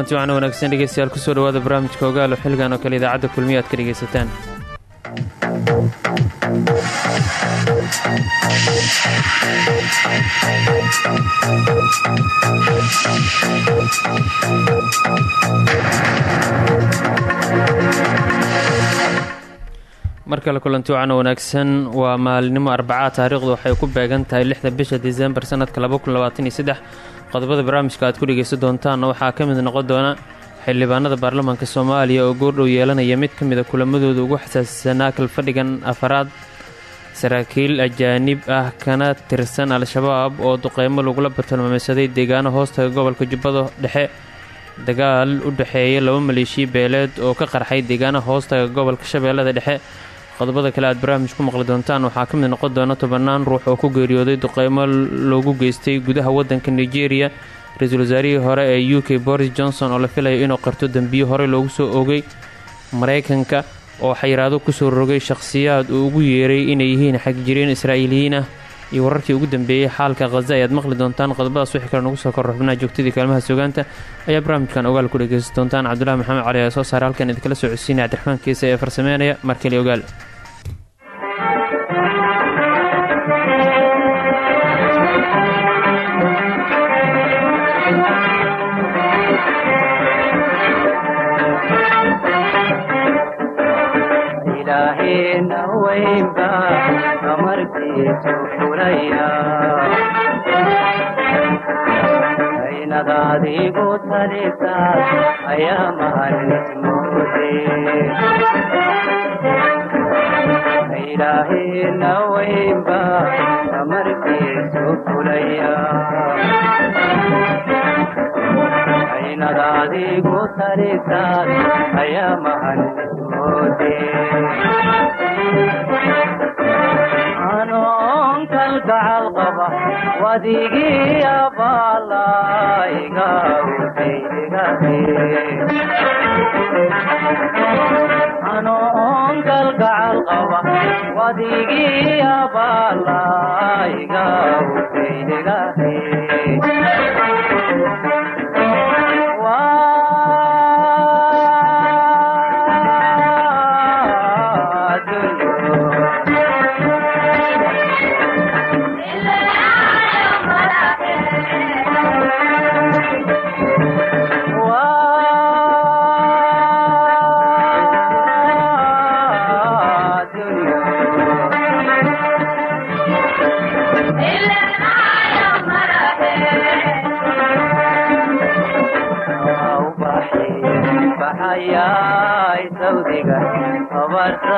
Kulanti waxaana wanaagsan dhegeystayaal ku soo dhawaada barnaamijka ogaalo xilgan oo kale idaacadda kulmiya dhegaysataan. Mar kale kulanti wacan wanaagsan waa maalinimo arbacaa taariikhdu waxay ku beegan tahay lixda bisha disembar sanadka qodobada barnaamijka aad ku dhegeysan doontaan waxaa ka mid noqon doona xildhibaanada baarlamaanka soomaaliya oo goordhow yeelanaya mid ka mida kulamadooda ugu xasaasisanaa kalfadhigan afaraad saraakiil ajaanib ah kana tirsan al-shabaab oo duqeymo lagula bartilmaameysaday deegaano hoostaga gobolka jubbada dhexe. Dagaal u dhexeeya laba maleeshiya beeleed oo ka qarxay deegaanaha hoostaga gobolka shabeellada dhexe qodobada kale aad barnaamij ku maqli doontaan waxaa ka mid noqon doona tobannaan ruux oo ku geeriyooday duqeymo loogu geystay gudaha waddanka nigeria. Ra'iisul wasaarihii hore ee u k boris johnson oo la filayo inuu qarto dembiyo hore loogu soo ogay maraykanka oo xayiraado ku soo rogay shakhsiyaad uu ugu yeeray inay yihiin xagjiriin israa'iiliyiin ah. Iyo wararkii ugu dambeeyey xaalka khaza ayaad maqli doontaan qodobadaas wixii kale nagu soo kor xubnaha joogtadii kaalmaha sugaanta ayaa barnaamijkan ogaal ku dhegeysan doontaan. Cabdulahi maxamed cali ee soo saare halkan idinkala soo codsiinaya cabdiraxmaan kiisa ee farsameynaya markeli ogaal amarkiisu fulaya aynad adigu talisaas ayaa mahanismoode ilaahena weynba amarkiisu fulaya aynad adigu talisaas ayaa mahanismoode anoon kalgacal qaba wadigii abaalaiga anoon kalgacal qaba wadigii abaalaiga ubeydhegahe baxayay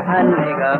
darxaniga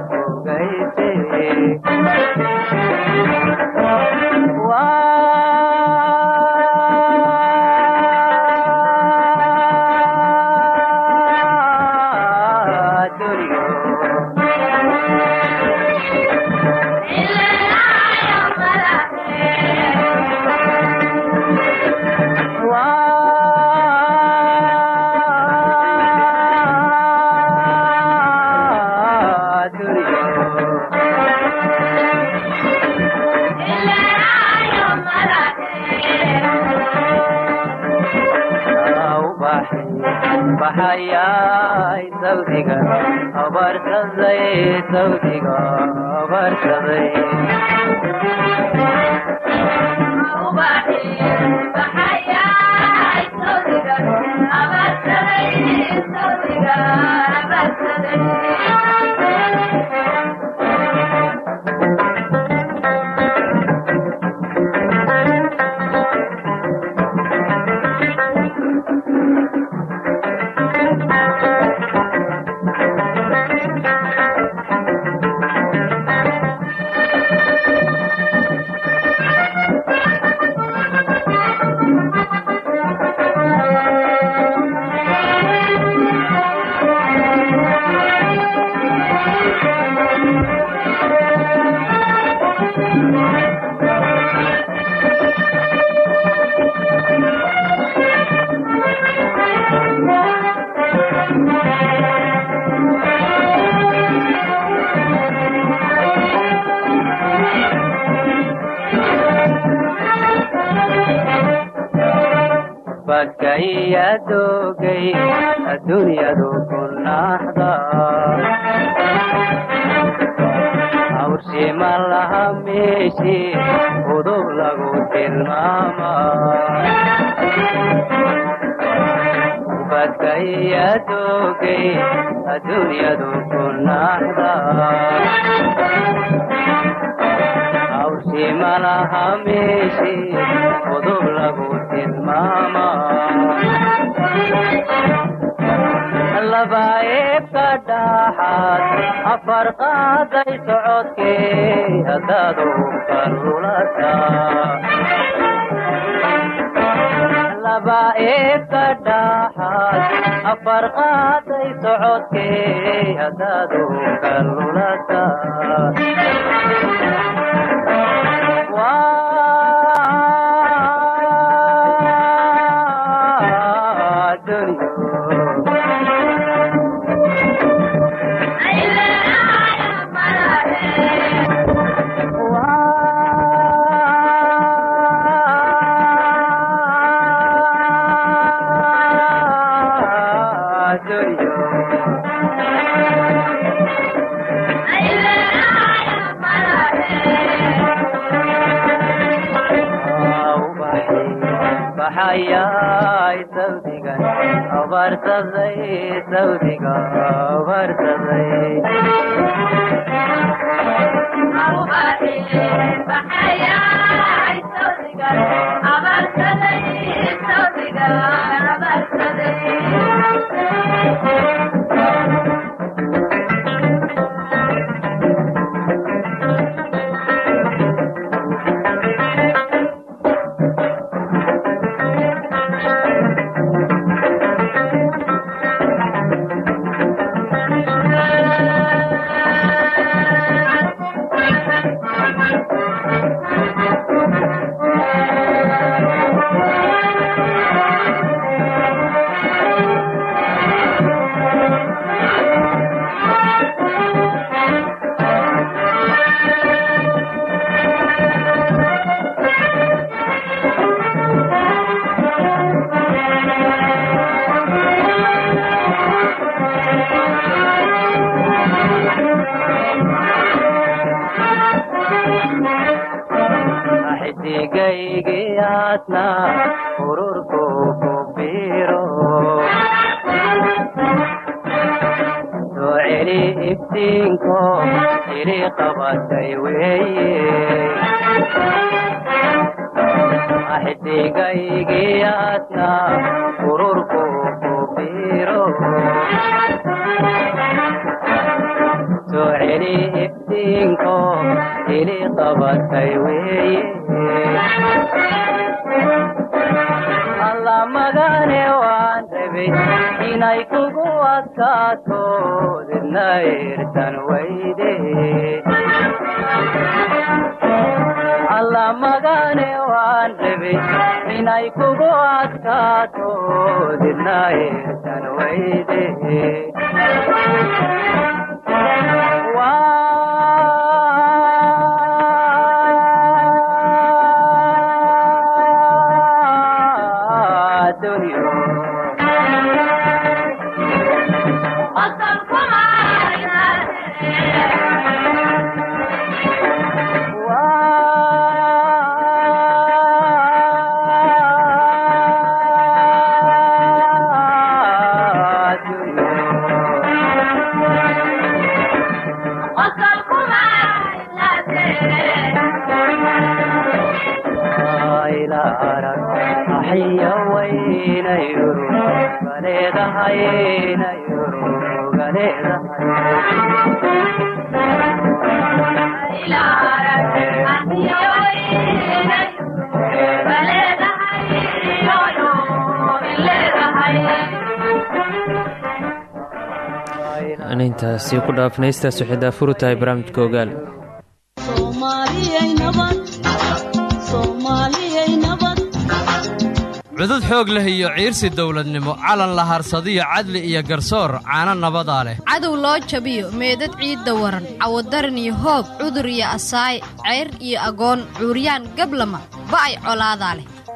baxayay sawdiga abarsaday sawdiga abarsaday bakaya bakaya dogay adduunyadu ku naxda hawshima laha meeshi udub lagu tilmaama labaeebka dhaxaad afar qaaday socodkee haddaad uka lulata labaeebka dhaxaad afar qaaday socodkee haddaad uka ayaa sawdiga barsaday Thank you. Ili qabatay weeye xidigaygiyaadna ururku ku biiro soo celi iftiinko ili qabatay weeye alla magane waan rabay inay kugu adkaato didna irtan weyde alla magane waan rabay inay kugu adkaato didna irtan weyde aan intaasi ku dhaafnaystaas waxay daafuru tahay barnaamijka ogaal. Cudud xoog leh iyo ciirsi dawladnimo calan la harsadiyo cadli iyo garsoor caano nabadaa leh. Cadow loo jabiyo meedad ciidda waran cawadaran iyo hoob cudur iyo asaay ceyr iyo agoon cuuryaan gablama ba'ay colaadaa leh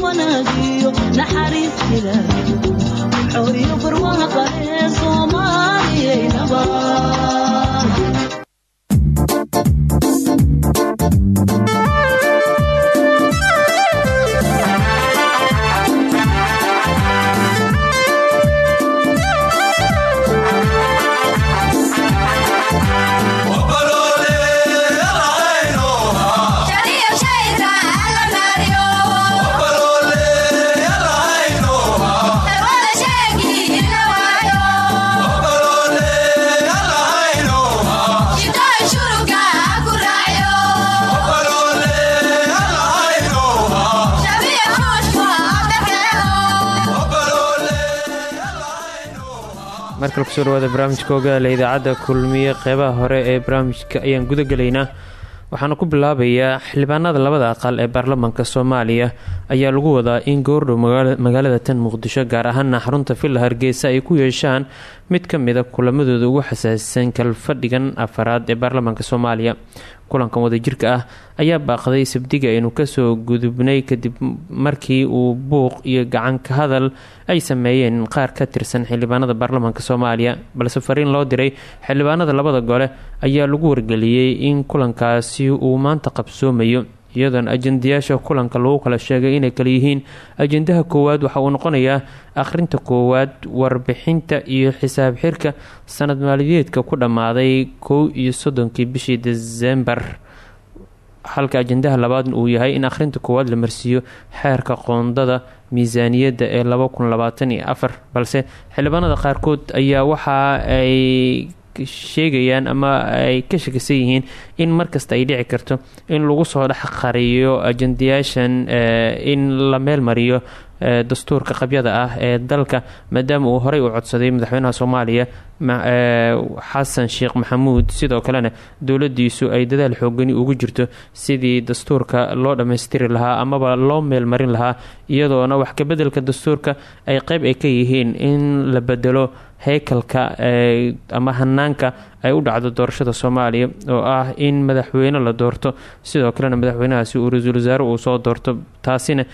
caano markale ku soo dhawaada barnaamijka ogaala idaacadda kulmiye qeybaha hore ee barnaamijka ayaan guda gelaynaa waxaana ku bilaabayaa xildhibaanada labada aqal ee baarlamaanka soomaaliya ayaa lagu wadaa in goordhow magaalada tan muqdisho gaar ahaana xarunta villa hargeysa ay ku yeeshaan mid ka mida kulamadooda ugu xasaasisan kalfadhigan afaraad ee baarlamaanka soomaaliya kulankan wadajirka ah ayaa baaqday sabdiga aynu ka soo gudubnay kadib markii uu buuq iyo gacan ka hadal ay sameeyeen qaar ka tirsan xildhibaanada baarlamaanka soomaaliya. Balse fariin loo diray xildhibaanada labada gole ayaa lagu wargeliyey in kulankaasi uu maanta qabsoomayo iyadoona ajendayaasha kulanka lagu kala sheegay inay kala yihiin ajendaha koowaad waxa uu noqonayaa akhrinta koowaad warbixinta iyo xisaab xirka sanad maaliyadeedka ku dhammaaday kow iyo soddonkii bishii desembar halka ajendaha labaadna uu yahay in akhrinta koowaad la marsiiyo xeerka qoondada miisaaniyadda ee laba kun labaatan iyo afar balse xildhibaanada qaarkood ayaa waxa ay sheegayaan ama ay ka shakisan yihiin in markasta ay dhici karto in lagu soo dhex qariyo ajandayaashan in la meel mariyo dastuurka qabyada ah ee dalka maadaama uu horey u codsaday madaxweynaha soomaaliya xasan sheekh maxamuud. Sidoo kalena dowladiisu ay dadaal xoogani ugu jirto sidii dastuurka loo dhammaystiri lahaa amaba loo meel marin lahaa iyadoona wax kabedelka dastuurka ay qeyb ay ka yihiin in la bedelo heykalka ama hanaanka ay u dhacdo doorashada soomaaliya oo ah in madaxweyne la doorto. Sidoo kalena madaxweynahaasi uu ra'iisul wasaare uu soo doorto. Taasina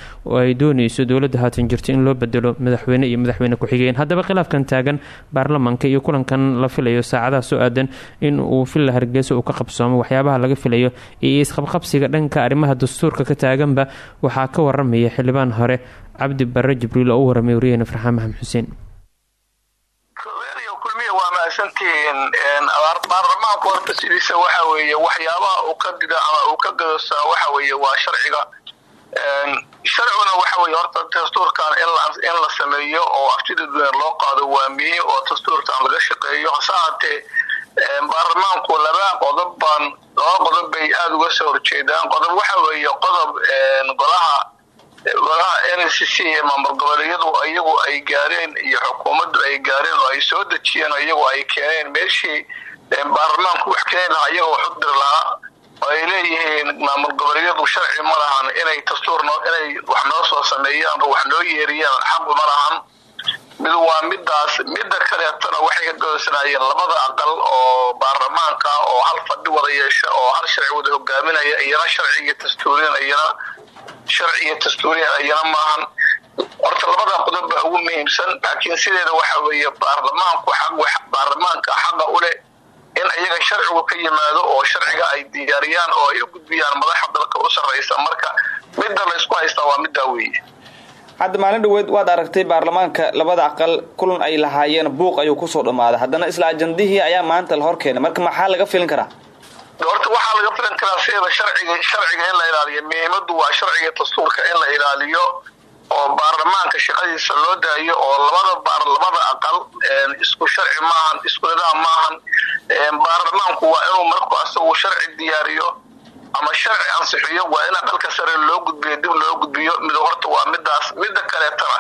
ay dooneyso dowladda haatan jirto in loo bedelo madaxweyne iyo madaxweyne ku-xigeen. Haddaba khilaafkan taagan baarlamaanka iyo kulankan la filayo saacadaha soo aadan in uu villa hargeysa uu ka qabsoomo waxyaabaha laga filayo iyo isqabqabsiga dhanka arrimaha dastuurka ka taaganba waxaa ka waramaya xildhibaan hore. Cabdi barre jibriil oo waramay wariyahena farxaan maxamed xuseen mahadsantihiin baarlamaanku horta sidiisa waxa weeye waxyaabaha uu ka dida ama uu ka gadosaa waxa weeye waa sharciga. Sharciguna waxa weye horta dastuurkan in la sameeyo oo aftida dunya loo qaado waa muhiim oo dastuurkan laga shaqeeyo. Hase haatee baarlamaanku laba qodob baan laba qodob bay aada uga soo horjeedaan. Qodob waxa weeye qodob golaha golaha n c c ee maamul goboleedyadu iyagu ay gaareen iyo xukuumaddu ay gaareen oo ay soo dejiyeen oo iyagu ay keeneen. Meeshii baarlamaanku wax keeni lahaa iyagoo diri lahaa oo ay leeyihiin maamul goboleedyadu sharci ma lahan inay dastuur inay wax noo soo sameeyaan wax noo yeeriyaan xaqu ma lahan mid waa midaas midda kaleetana waxay ka godosanayeen labada aqal oo baarlamaanka oo hal fadhi wada yeesha oo hal sharci wada hogaaminaya iyana sharciga dastuuriyan iyana sharciga dastuuriyan iyana maahan. Horta labada qodob baa ugu muhiimsan laakiin sideeda waxa weeye baarlamaanku baarlamaanka xaqa u leh in iyaga sharcigu ka yimaado oo sharciga ay diyaariyaan oo ay u gudbiyaan madaxa dalka u sarraysa marka midda laysku haystaa waa middaa weeye hadda maalin dhaweed waad aragtay baarlamaanka labada aqal kulan ay lahaayeen buuq ayuu ku soo dhammaaday haddana isla ajandihii ayaa maanta la hor keenay marka maxaa laga filin karaa? Horta waxaa laga filan karaa sideeda sharciga sharciga in la ilaaliyo. Muhiimadu waa sharciga dastuurka in la ilaaliyo oo baarlamaanka shaqadiisa loo daayo oo labada baar labada aqal isku sharci maahan isku nidaam maahan. Baarlamaanku waa inuu markuu asagu sharci diyaariyo ama sharci ansixiyo waa in aqalka sare loo gudbiyo dib loo gudbiyo. Mid horta waa midaas midda kaleetana.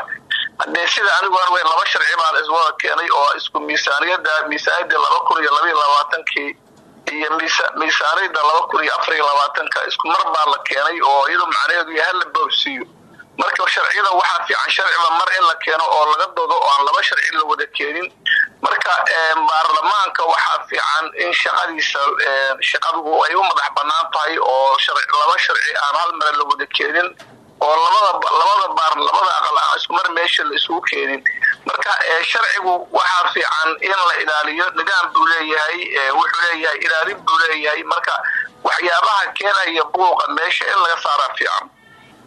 Hadee sida anigu an laba sharci baan iswada keenay oo isku miisaaniyada miisaaniyada laba kun iyo labaiyo labaatankii iyo miisaaniyada laba kun iyo afar iyo labaatanka isku mar baa la keenay oo iyadoo macnaheedu yahay hala boobsiiyo marka sharciyada waxaa fiican sharciba mar in la keeno oo laga doodo oo aan laba sharci la wada keenin. Marka baarlamaanka waxaa fiican in shaqadiisa shaqadu ay u madax bannaan tahay oo laba sharci aan hal mare la wada keenin oo labada labada baar labada aqal aan isku mar meesha la isugu keenin. Marka sharcigu waxaa fiican in la ilaaliyo nidaam buu leeyahay wuxuu leeyahay ilaalin buu leeyahay. Marka waxyaabaha keenaya buuqa meesha in laga saaraa fiican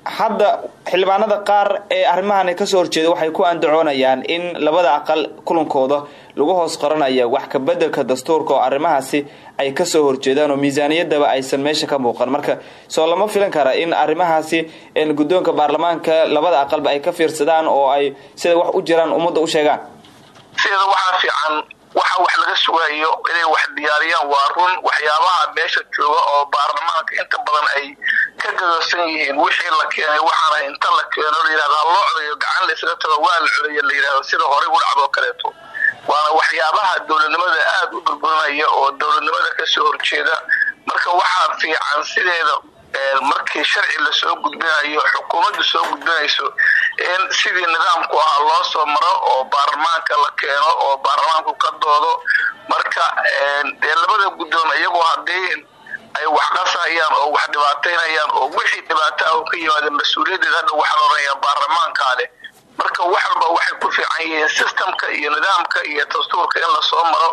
hadda xildhibaanada qaar ee arrimahani ka soo horjeeda waxay ku andacoonayaan in labada aqal kulankooda lagu hoos qoranaya wax ka bedelka dastuurka oo arrimahaasi ay ka soo horjeedaan oo miisaaniyadaba aysan meesha ka muuqan. Marka soo lama filan kara in arrimahaasi guddoonka baarlamaanka labada aqalba ay ka fiirsadaan oo ay sida wax u jiraan ummadda u sheegaan waxa wax laga sugayo inay wax diyaariyaan. Waa run waxyaabaha meesha jooga oo baarlamaanka inta badan ay ka gadoosan yihiin. Wixii la keenay waxaana inta la keeno layihahdo haloo codayo gacan laysaga tago waa la codayo la yidhahdo sida horey u kaleeto. Waana waxyaabaha dowladnimada aada u burburinaya oo dowladnimada ka soo horjeeda. Marka waxaa fiican sideeda markii sharci la soo gudbinayo xukuumaddu soo gudbinayso in sidii nidaamku ahaa loo soo maro oo baarlamaanka la keeno oo baarlamaanku ka doodo marka dee labada guddoon iyagoo haddii ay wax qasahayaan oo wax dhibaataynayaan oo wixii dhibaato ah oo ka yimaada mas'uuliyaddeed hadha waxaa la odhanayaa baarlamaankaa marka wax walba waxay ku fiican yihiin systemka iyo nidaamka iyo dastuurka in la soo maro.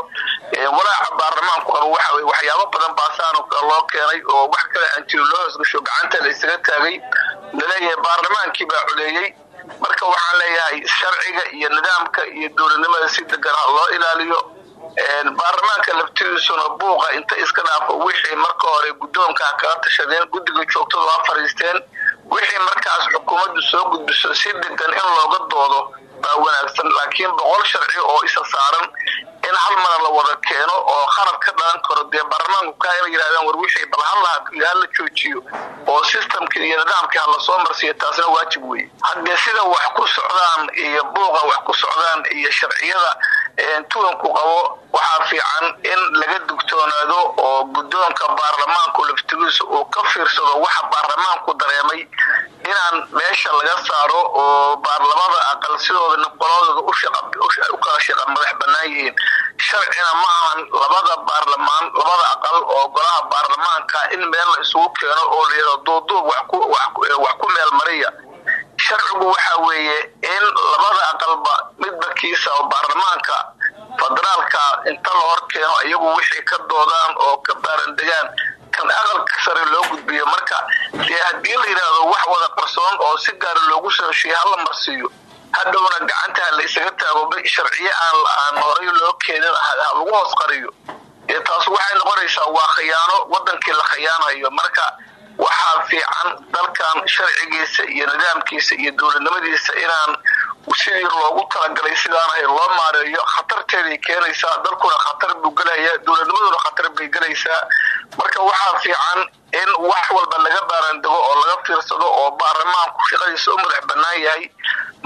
Walaaca baarlamaanku qabo waxa weye waxyaabo badan baasaanu loo keenay oo wax kale aan loo hoosgasho gacanta la isaga taagay la leeyahay baarlamaankii baa coleeyey marka waxaan leeyahay sharciga iyo nidaamka iyo dowladnimada si degan loo ilaaliyo. Baarlamaanka laftidiisuna buuqa inta iska dhaafo wixii marka hore guddoonkaa kala tashadeen guddiga joogtadu ha fariisteen. Wixii markaas xukuumaddu soo gudbiso si degan in looga doodo baa wanaagsan laakiin boqol sharci oo isa saaran in hal mara la wada keeno oo khalad ka dhalan karo. Dee baarlamaanku kaa ina yidhahdaan war wixii bal hal hala joojiyo oo systemkii iyo nidaamkii hala soo marsiiyo taasna waajib weeye haddee sida wax ku socdaan iyo buuqa wax ku socdaan iyo sharciyada tuwanku qabo waxaa fiican in laga dugtoonaado oo guddoonka baarlamaanku laftigiisa uu ka fiirsado waxa baarlamaanku dareemay inaan meesha laga saaro oo baarlamada aqal sidooda qoladooda u kala shaqa madax bannaan yihiin sharcina ma ahan labada baarlamaan labada aqal oo golaha baarlamaanka in meel la isugu keeno oo layado duuduub wax ku meel mariya. Sharcigu waxa weeye in labada aqalba midba kiisa oo baarlamaanka federaalka inta la hor keeno iyagu wixii ka doodaan oo ka baarandegaan kan aqalka sare loo gudbiyo. Marka dee haddii la yidhaahdo wax wada qarsoon oo si gaara loogu soo hala marsiiyo hadhowna gacantaa la isaga taago sharciye aan horay loo keenin lagu hoos qariyo. Dee taas waxay noqonaysaa waa khiyaano wadankii la khiyaanayo. Marka waxaa fiican dalkan sharcigiisa iyo nidaamkiisa iyo dowladnimadiisa inaan sidii loogu talagalay sidaanahay loo maareeyo. Khatarteeday keenaysaa dalkuna khatar buu gelaya dowladnimaduna khatar bay gelaysaa marka waxaa fiican in wax walba laga baarandego oo laga fiirsado oo baarlamaanku shaqadiisa u madax bannaan yahay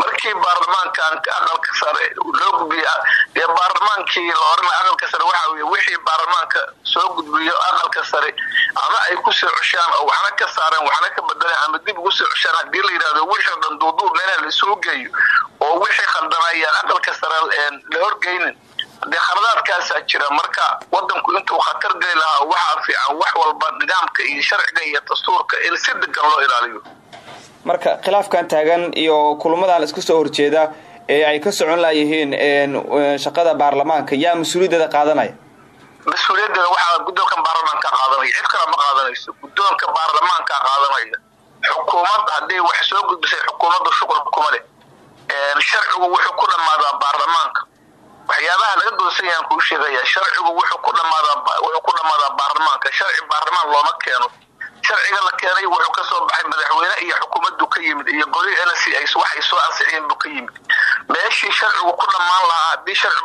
markii baarlamaankan aqalka sare loo gudbiya dee baarlamaankii la orana aqalka sare waxa weye wixii baarlamaanka soo gudbiyo aqalka sare ama ay ku soo ceshaan oo waxna ka saareen waxna ka bedeleen ama dib ugu soo ceshaan haddii la yidhahdo wixii dhan duuduub meelaha la isugu geeyo oo wixii khaldanayaan aqalka sare la horgeynin dee khaladaadkaasaa jira marka wadanku intuu khatar geli lahaa waxaa fiican wax walba nidaamka iyo sharciga iyo dastuurka in si degan loo ilaaliyo marka khilaafkan taagan iyo kulamadan iska soo horjeeda ee ay ka socon layihiin shaqada baarlamaanka yaa mas'uuliyaddeeda qaadanaya? Mas'uuliyaddeeda waxaa guddoonka baarlamaanka qaadanaya. Cid kale ma qaadanayso. Guddoonka baarlamaanka qaadanaya. Xukuumad hadday wax soo gudbisay xukuumadda shuqul kuma leh. Sharcigu wuxuu ku dhammaadaa baarlamaanka. Waxyaabaha laga doonsan yahan kuu sheegaya sharcigu wuxuu ku dhammaadaa wuxuu ku dhammaadaa baarlamaanka. Sharci baarlamaan looma keeno sharciga la keenay wuxuu ka soo baxay madaxweyne iyo xukuumaddu ka yimid iyo goli n c ay waxay soo ansixiyeen buu ka yimid. Meeshii sharcigu ku dhammaan lahaa sharci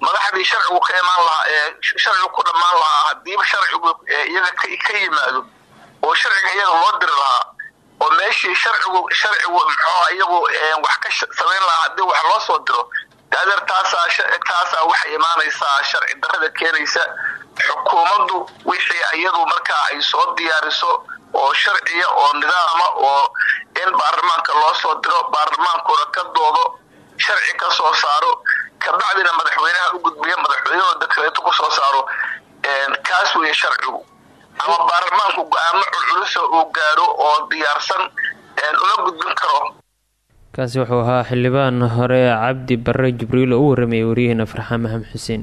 madaxdii sharcigu ka imaan lahaa ee sharcigu ku dhammaan lahaa hadiiba sharcigu iyaga ka yimaado oo sharciga iyaga loo diri lahaa oo meeshii sharcigu sharcigu muxuu iyagu wax ka samayn lahaa haddii wax loo soo diro adeer taasaa taasaa waxay imaanaysaa sharci darrada keenaysa xukuumaddu wixii iyadu markaa ay soo diyaariso oo sharciya oo nidaama oo in baarlamaanka loo soo diro baarlamaankuna ka doodo sharci ka soo saaro kabacdina madaxweynaha u gudbiya madaxweynuhu dekreeto ku soo saaro kaas weeye sharcigu. Ama baarlamaanku go'aamo culculusa uu gaaro oo diyaarsan uma gudbin karo. Kaasi wuxuu ahaa xildhibaan hore cabdi barre jibriil oo u waramayay waryaheena farxaan maxamed xuseen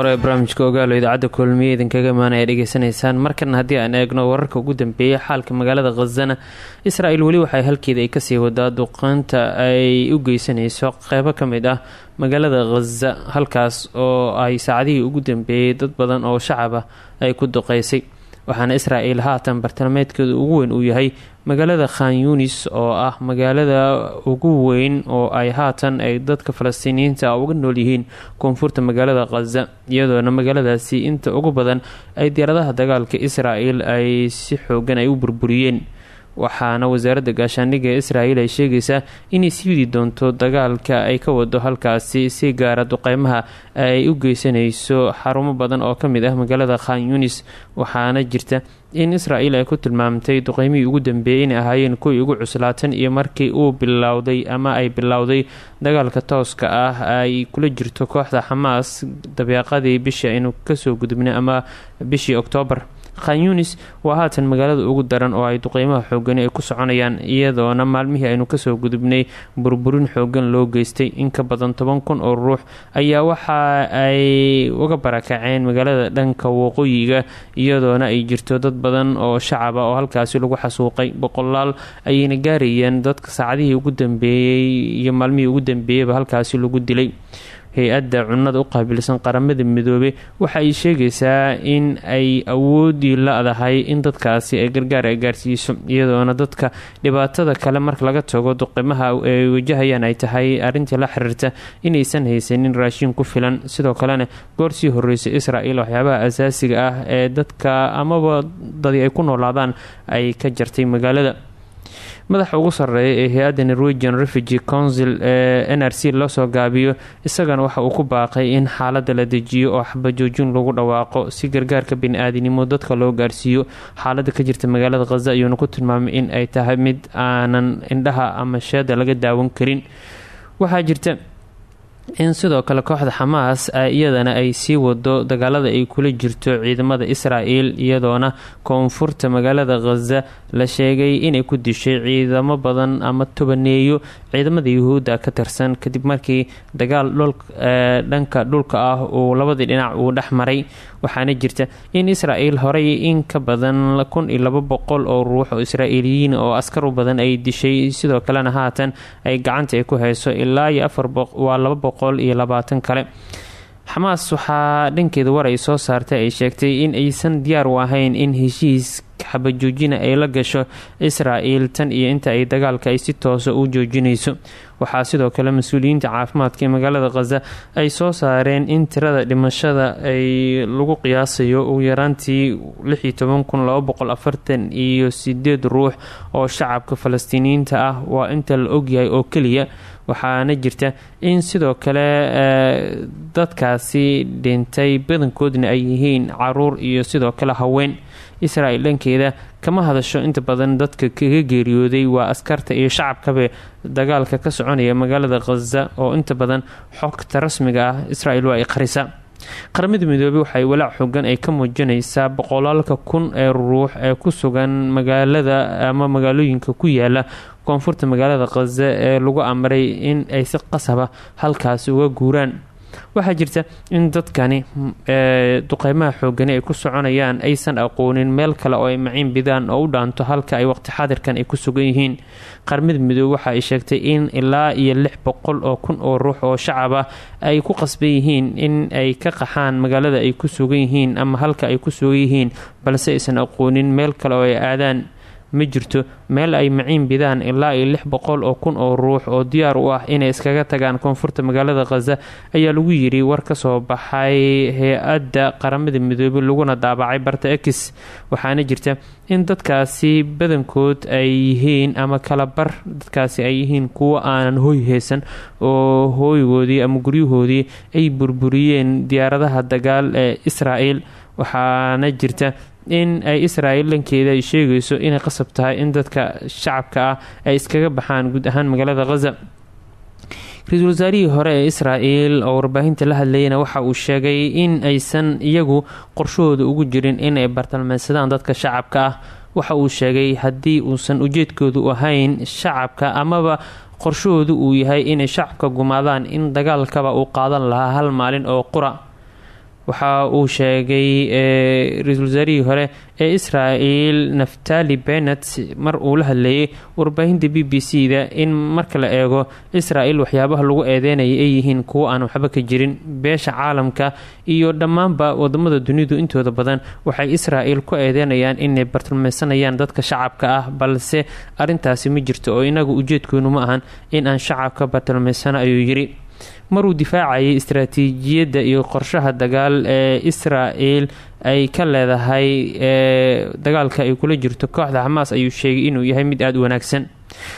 hore ee barnaamijka ogaalo idaacadda kulmiye idinkaga imaanaya dhegeysanaysaan. Markana haddii aan eegno wararka ugu dambeeyay xaalka magaalada khazana isra-el weli waxay halkeeda ay ka sii wadaa duqeynta ay u geysanayso qeybo ka mid ah magaalada khaza halkaas oo ay saacadihii ugu dambeeyey dad badan oo shacab ah ay ku duqeysay waxaana isra-el haatan bartilmaameedkeeda ugu weyn uu yahay magaalada khan yunis oo ah magaalada ugu weyn oo ay haatan ay dadka falastiiniyiinta uga nool yihiin koonfurta magaalada khaza iyadoona magaaladaasi inta ugu badan ay diyaaradaha dagaalka isra-el ay si xoogan ay u burburiyeen waxaana wasaaradda gaashaandhigga ee israel ay sheegaysaa inay sii widi doonto dagaalka ay ka wado halkaasi si gaara duqeymaha ay u geysanayso xarumo badan oo ka mid ah magaalada khan yunis. Waxaana jirta in israel ay ku tilmaamtay duqeymihii ugu dambeeyey inay ahaayeen kuwii ugu cuslaatan iyo markii uu bilowday ama ay bilowday dagaalka tooska ah ay kula jirto kooxda xamaas dabeeqadii bishii aynu ka soo gudubnay ama bishii oktoobar khan yunis waa haatan magaalada ugu daran oo ay duqeymaha xoogani ay ku soconayaan iyadoona maalmihii aynu ka soo gudubnay burburin xoogan loo geystay. In ka badan toban kun oo ruux ayaa waxa ay uga barakaceen magaalada dhanka waqooyiga iyadoona ay jirto dad badan oo shacaba oo halkaasi lagu xasuuqay. Boqolaal ayayna gaarayeen dadka saacadihii ugu dambeeyey iyo maalmihii ugu dambeeyeyba halkaasi lagu dilay hay'adda cunnada u qaabilsan qaramada midoobe waxa ay sheegaysaa in ay awoodii la-dahay in dadkaasi ay gargaar ay gaarsiiso iyadoona dadka dhibaatada kale marka laga tago duqimaha ay wajahayaan ay tahay arrintii la xiriirta inaysan haysanin raashin ku filan. Sidoo kalena goor sii horreysay israel waxyaabaha asaasiga ah ee dadka amaba dadi ay ku noolaadaan ay ka jartay magaalada madaxa ugu sarreeya ee hay'adda norwegian refugee council ee n r c loosoo gaabiyo isagana waxa uu ku baaqay in xaaladda la dejiyo oo xabajoojin lagu dhawaaqo si gargaarka bini-aadinimo dadka loo gaarsiiyo. Xaaladda ka jirta magaalada khaza ayuuna ku tilmaamay in ay tahay mid aanan indhaha ama sheeda laga daawan karin. Waxaa jirta in sidoo kale kooxda xamaas iyadana ay sii wado dagaalada ay kula jirto ciidamada israel iyadoona koonfurta magaalada khaza la sheegay inay ku dishay ciidamo badan ama tobaneeyo ciidamada yuhuudda ka tirsan kadib markii dagaal dhanka dhulka ah uu labadii dhinac uu dhex maray waxaana jirta in israel horey in ka badan kun iyo laba boqol oo ruux oo israa'iiliyiin oo askar u badan ay dishay. Sidoo kalena haatan ay gacanta ay ku hayso ilaa iyo afar waa laba boqol iyo labaatan kale xamaas waxaa dhankeeda war ay soo saartay ay sheegtay in aysan diyaar u ahayn in heshiis xabajoojina ay la gasho israel tan iyo inta ay dagaalka ay si toosa u joojinayso. Waxaa sidoo kale mas'uuliyiinta caafimaadka ee magaalada khaza ay soo saareen in tirada dhimashada ay lagu qiyaasayo ugu yaraantii iyo sideed ruux oo shacabka falastiiniyiinta ah waa inta la ogyahay oo keliya waxaana jirta in sidoo kale dadkaasi dhintay badankoodna ay yihiin carruur iyo sidoo kale haween. Israel dhankeeda kama hadasho. Inta badan dadka kaga geeriyooday waa askarta iyo shacabkabe dagaalka ka soconaya magaalada khaza oo inta badan xogta rasmiga ah israel waa ay qarisa. Qaramada midoobey waxay walaac xoogan ay ka muujinaysaa boqolaalka kun ee ruux ee ku sugan magaalada ama magaalooyinka ku yaalla koonfurta magaalada khaza ee lagu amray in ay si qasaba halkaasi uga guuraan. Waxaa jirta in dadkani duqeymaha xoogani ay ku soconayaan aysan aqoonin meel kale oo ay maciin bidaan oo u dhaanto halka ay waqti xadirkan ay ku sugan yihiin. Qaramada midoobe waxa ay sheegtay in ilaa iyo lix boqol oo kun oo ruux oo shacab ah ay ku qasban yihiin in ay ka qaxaan magaalada ay ku sugan yihiin ama halka ay ku sugan yihiin balse aysan aqoonin meel kale oo ay aadaan ma jirto meel ay maciin bidaan ilaa iyo lix boqol oo kun oo ruux oo diyaar u ah inay iskaga tagaan koonfurta magaalada khaza ayaa lagu yiri war ka soo baxay hay'adda qaramada midoobey laguna daabacay barta ex waxaana jirta in dadkaasi badankood ay yihiin ama kala bar dadkaasi ay yihiin kuwo aanan hooy heysan oo hooygoodii ama guryahoodii ay burburiyeen diyaaradaha dagaal ee israel waxaana jirta in ay israel dhankeeda ay sheegayso inay qasab tahay in dadka shacabka ah ay iskaga baxaan guud ahaan magaalada khaza ra'iisul wasaarihii hore ee israel oo warbaahinta la hadlayana waxa uu sheegay in aysan iyagu qorshahooda ugu jirin inay bartilmaansadaan dadka shacabka ah. Waxa uu sheegay haddii uusan ujeedkoodu ahayn shacabka amaba qorshahoodu uu yahay inay shacabka gumaadaan in dagaalkaba uu qaadan lahaa hal maalin oo qura waxa uu sheegay ra'iisul wasaarihii hore ee israel naftali benet mar uu la hadlayay warbaahinta b b c da in marka la eego israel waxyaabaha lagu eedeynaya ay yihiin kuwo aan waxba ka jirin beesha caalamka iyo dhammaanba waddamada dunidu intooda badan waxay israel ku eedeynayaan inay bartilmaysanayaan dadka shacabka ah balse arintaasi ma jirto oo inagu ujeedkoonu ma ahan in aan shacabka bartilmaysano ayuu yiri maruu difaacayay istaraatiijiyadda iyo qorshaha dagaal ee israel ay ka leedahay ee dagaalka ay kula jirto kooxda xamaas ayuu sheegay inuu yahay mid aada u wanaagsan.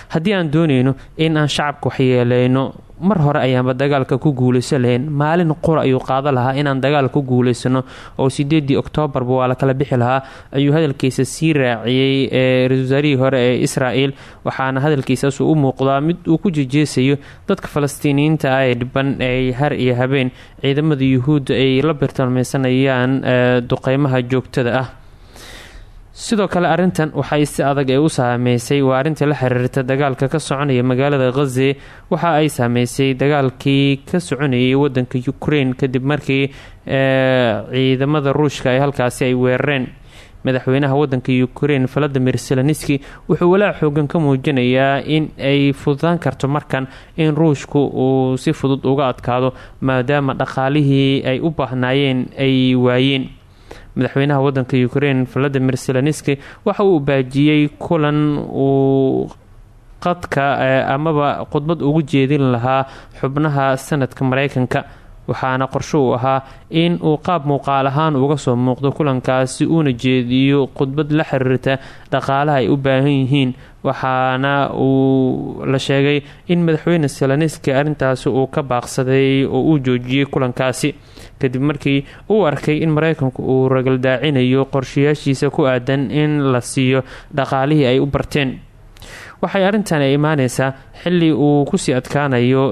Haddii aan dooneyno in aan shacabka waxyeeleyno mar hore ayaanba dagaalka ku guuleysan lahayn. Maalin qura ayuu qaado lahaa inaan dagaal ku guuleysano oo sideedii oktoobarba waa la kala bixi lahaa. Ayuu hadalkiisa sii raaciyey ee ra'isul wasaarihii hore ee israel waxaana hadalkiisaas u muuqdaa mid uu ku jejeesayo dadka falastiiniyiinta ah ee dhiban ay har iyo habeen. Ciidamada yuhuudda ay la birtalmeysanayaan duqeymaha joogtada ah sidoo kale arrintan waxay si adag ee u saameysay waa arrintii la xiriirta dagaalka ka soconaya magaalada khaze waxa ay saameysay dagaalkii ka soconayay wadanka ukraine kadib markii ciidamada ruushka ay halkaasi ay weerareen. Madaxweynaha wadanka ukraine valadimir seloniski wuxuu walaac xoogan ka muujinayaa in ay fududaan karto markan in ruushku uu si fudud uga adkaado maadaama dhaqaalihii ay u baahnaayeen ay waayeen madaxweynaha wadanka ukraine valadimir seloniski waxa uu baajiyey kulan uu qadka amaba khudbad ugu jeedin lahaa xubnaha sanadka mareykanka. Waxaana qorsho uu ahaa in uu qaab muuqaal ahaan uga soo muuqdo kulankaasi uuna jeediyo khudbad la xiriirta dhaqaalaha ay u baahan yihiin. Waxaana uu la sheegay in madaxweyne seloniski arrintaasi uu ka baaqsaday oo uu joojiyey kulankaasi kadib markii uu arkay in mareykanku uu ragaldaacinayo qorshayaashiisa ku aadan in la siiyo dhaqaalihii ay u barteen. Waxay arrintan ay imaaneysaa xili uu ku sii adkaanayo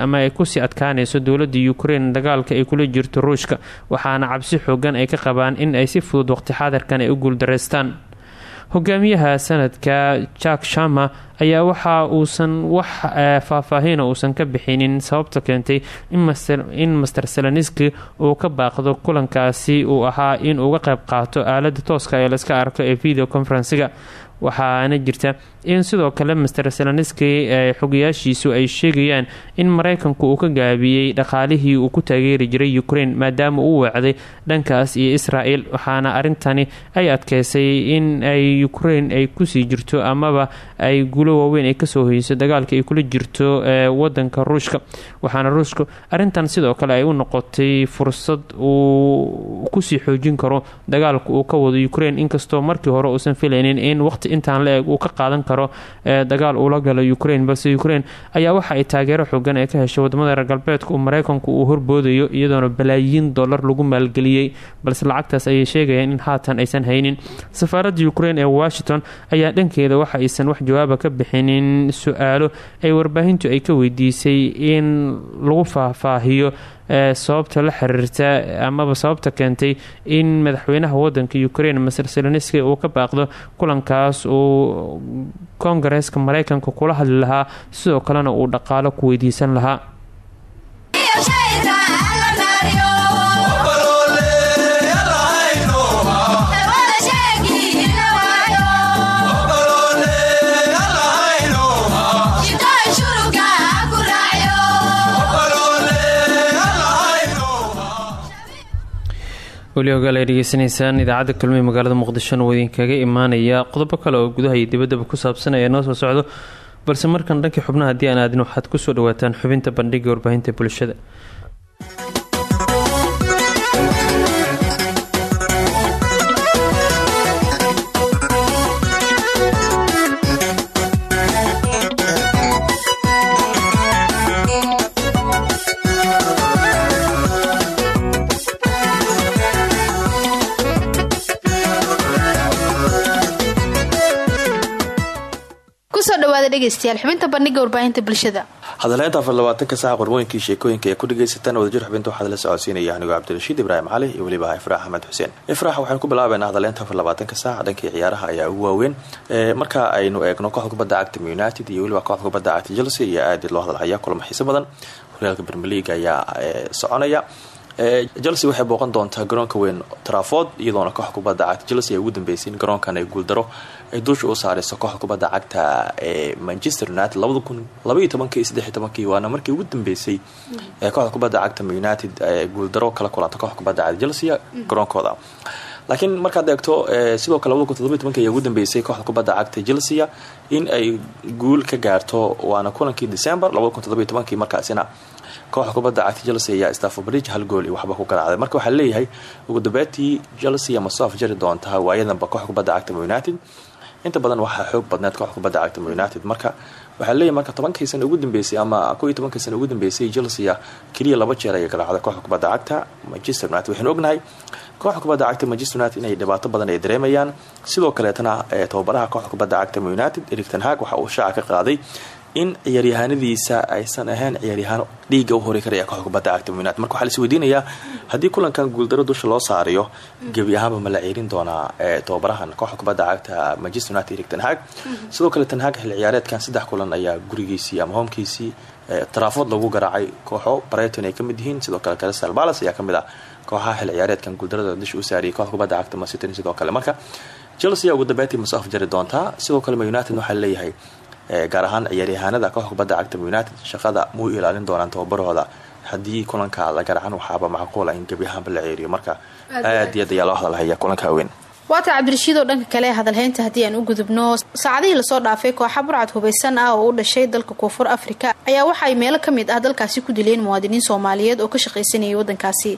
ama ay ku sii adkaanayso dowladda ukraine dagaalka ay kula jirto ruushka waxaana cabsi xoogan ay ka qabaan in ay si fudud waqti xaadirkan ay u guuldareystaan hogaamiyaha sanadka jack shama ayaa waxa uusan wax faahfaahina uusan ka bixinin sababta keentay in master seloniski uu ka baaqdo kulankaasi uu ahaa in uga qayb qaato aalada tooska ee layska arko ee video conferensiga waxaana jirta in sidoo kale master seloniski xogayaashiisu ay sheegayaan in mareykanku uu ka gaabiyey dhaqaalihii uu ku taageeri jiray ukraine maadaama uu weecday dhankaas iyo israel waxaana arintani ay adkeysay in ay ukraine ay ku sii jirto amaba ay guulo waaweyn ay ka soo hoyso dagaalka ay kula jirto wadanka ruushka. Waxaana ruushku arintan sidoo kale ay u noqotay fursad uu ku sii xoojin karo dagaalka uu ka wado ukraine. Inkastoo markii hore uusan filaynin in waqti intaan la eg uu ka qaadan karo dagaal uula galo ukraine balse ukraine ayaa waxa ay taageero xoogan ee ka heshay waddamada reer galbeedka uu mareykanku uu horboodayo iyadoona balaayiin dollar lagu maalgeliyey balse lacagtaas ayay sheegayaan in haatan aysan haynin. Safaaradda ukraine ee washington ayaa dhankeeda waxa aysan wax jawaaba ka bixinin su'aalo ay warbaahintu ay ka weydiisay in lagu faahfaahiyo sababta la xiriirta amaba sababta keentay in madaxweynaha wadanka ukraine maser seloniski uu ka baaqdo kulankaas uu koongareeska mareykanka kula hadli lahaa sidoo kalena uu dhaqaalo ku weydiisan lahaa weli ogaal ay dhegeysanaysaan idaacadda kulmihi magaalada muqdishona uu idinkaga imaanaya. Qodobo kale oo gudaha iyo dibaddaba ku saabsan ayaa noo soo socdo balse markan dhankii xubnaha haddii aan aadin waxaad ku soo dhawaataan xubinta bandhiga warbaahinta bulshada dhegeystayaal bandhiga warbaahinta bulshada. Hadaleynta afar labaatanka saca qormooyinkii sheekooyinka ee ku dhagaysataan wadajir xubinta waxaad la socodsiinaya anigoo cabdirashiid ibraahim cali iyo weliba ifraax axmed xuseen. Ifraax waxaynu ku bilaabeynaa hadaleynta afar labaatanka saac dhankii ciyaaraha ayaa ugu waaweyn. Marka aynu eegno kooxda kubadda cagta united iyo weliba kooxda kubadda cagta chelsea iyo aad loo hadalhaya kulamo xiiso badan. Horyaalka bermeliga ayaa soconaya chelsea waxay booqan doontaa garoonka weyn traford iyadoona kooxda kubadda cagta. Chelsea ay ugu dambeysay in garoonkan ay guuldaro ay duusha u saareyso kooxda kubadda cagta ee manchester united. Labada kun labaiyo tobankii saddexiy tobankii waana markii ugu dambeysay ee kooxda kubadda cagta united guuldaro kala kulanta kooxda kubadda cagta chelsea garoonkooda laakiin markaad eegto sidoo kale ayaa ugu dambeysay kooxda kubadda cagta chelsea in ay guul ka gaarto waana kulankii december markaasina kooxda kubadda cagta chelsea ayaa stafford bridge hal gool iyo waxba ku garaacday. Marka waxaa leeyahay ugu dambeetii chelsea ama soo afjari doontaa waayadanba kooxda kubadda cagta united. Inta badan waxaa xoog badneed koox kubadda cagta united. Marka waxaa leeyahy marka tobankii sana ugu dambeysay ama ko iyo ugu dambeysay chelsea keliya laba jeer ayay garaacday kooxda kubadda cagta manchester united. Waxaynu ognahay kooxda kubadda cagta manchester united inay dhibaato badan ay dareemayaan. Sidoo kaleetana tababaraha kooxda kubadda cagta united eric ten hag waxa uu shaaca ka qaaday in ciyaaryahaanadiisa aysan ahayn ciyaaryahaano dhiiga u hori karaya kooxda kubadda cagta united. Marka waxaa la isweydiinayaa kulankan guuldaro dusha loo saarayo gebi ahaanba ma la ceerin doonaa tababarahan kooxda kubadda cagta manchester united eric ten hag. Sidoo kale ten hag xilli ciyaareedkan saddex kulan ayaa gurigiisii ama hoomkiisii taraafod lagu garaacay. Kooxo brighton ay ka mid yihiin sidoo kale crystal palace ayaa ka mid ah kooxaha xilli ciyaareedkan guuldarada dusha u saariyay kooxda kubadda cagta masitn sidoo kale. Marka chelsea ugu dambeyntii maso afjari doontaa sidoo kale united waxaa leeyahay gaar ahaan ciyaaryahaanada kooxda kubadda cagta united shaqada muu ilaalin doonaan tababarahooda haddii kulanka la garacan waxaaba macquula in gebi ahaanba la ceeriyo marka aad iyo aad ayaa loo hadalhaya kulanka weyn waata cabdirashiid oo dhanka kale hadalhaynta haddii aan u gudubno saacadihii la soo dhaafay kooxa burcad hubaysan ah oo u dhashay dalka koonfur afrika ayaa waxaay meelo ka mid ah dalkaasi ku dileen muwaadiniin soomaaliyeed oo ka shaqaysanayay wadankaasi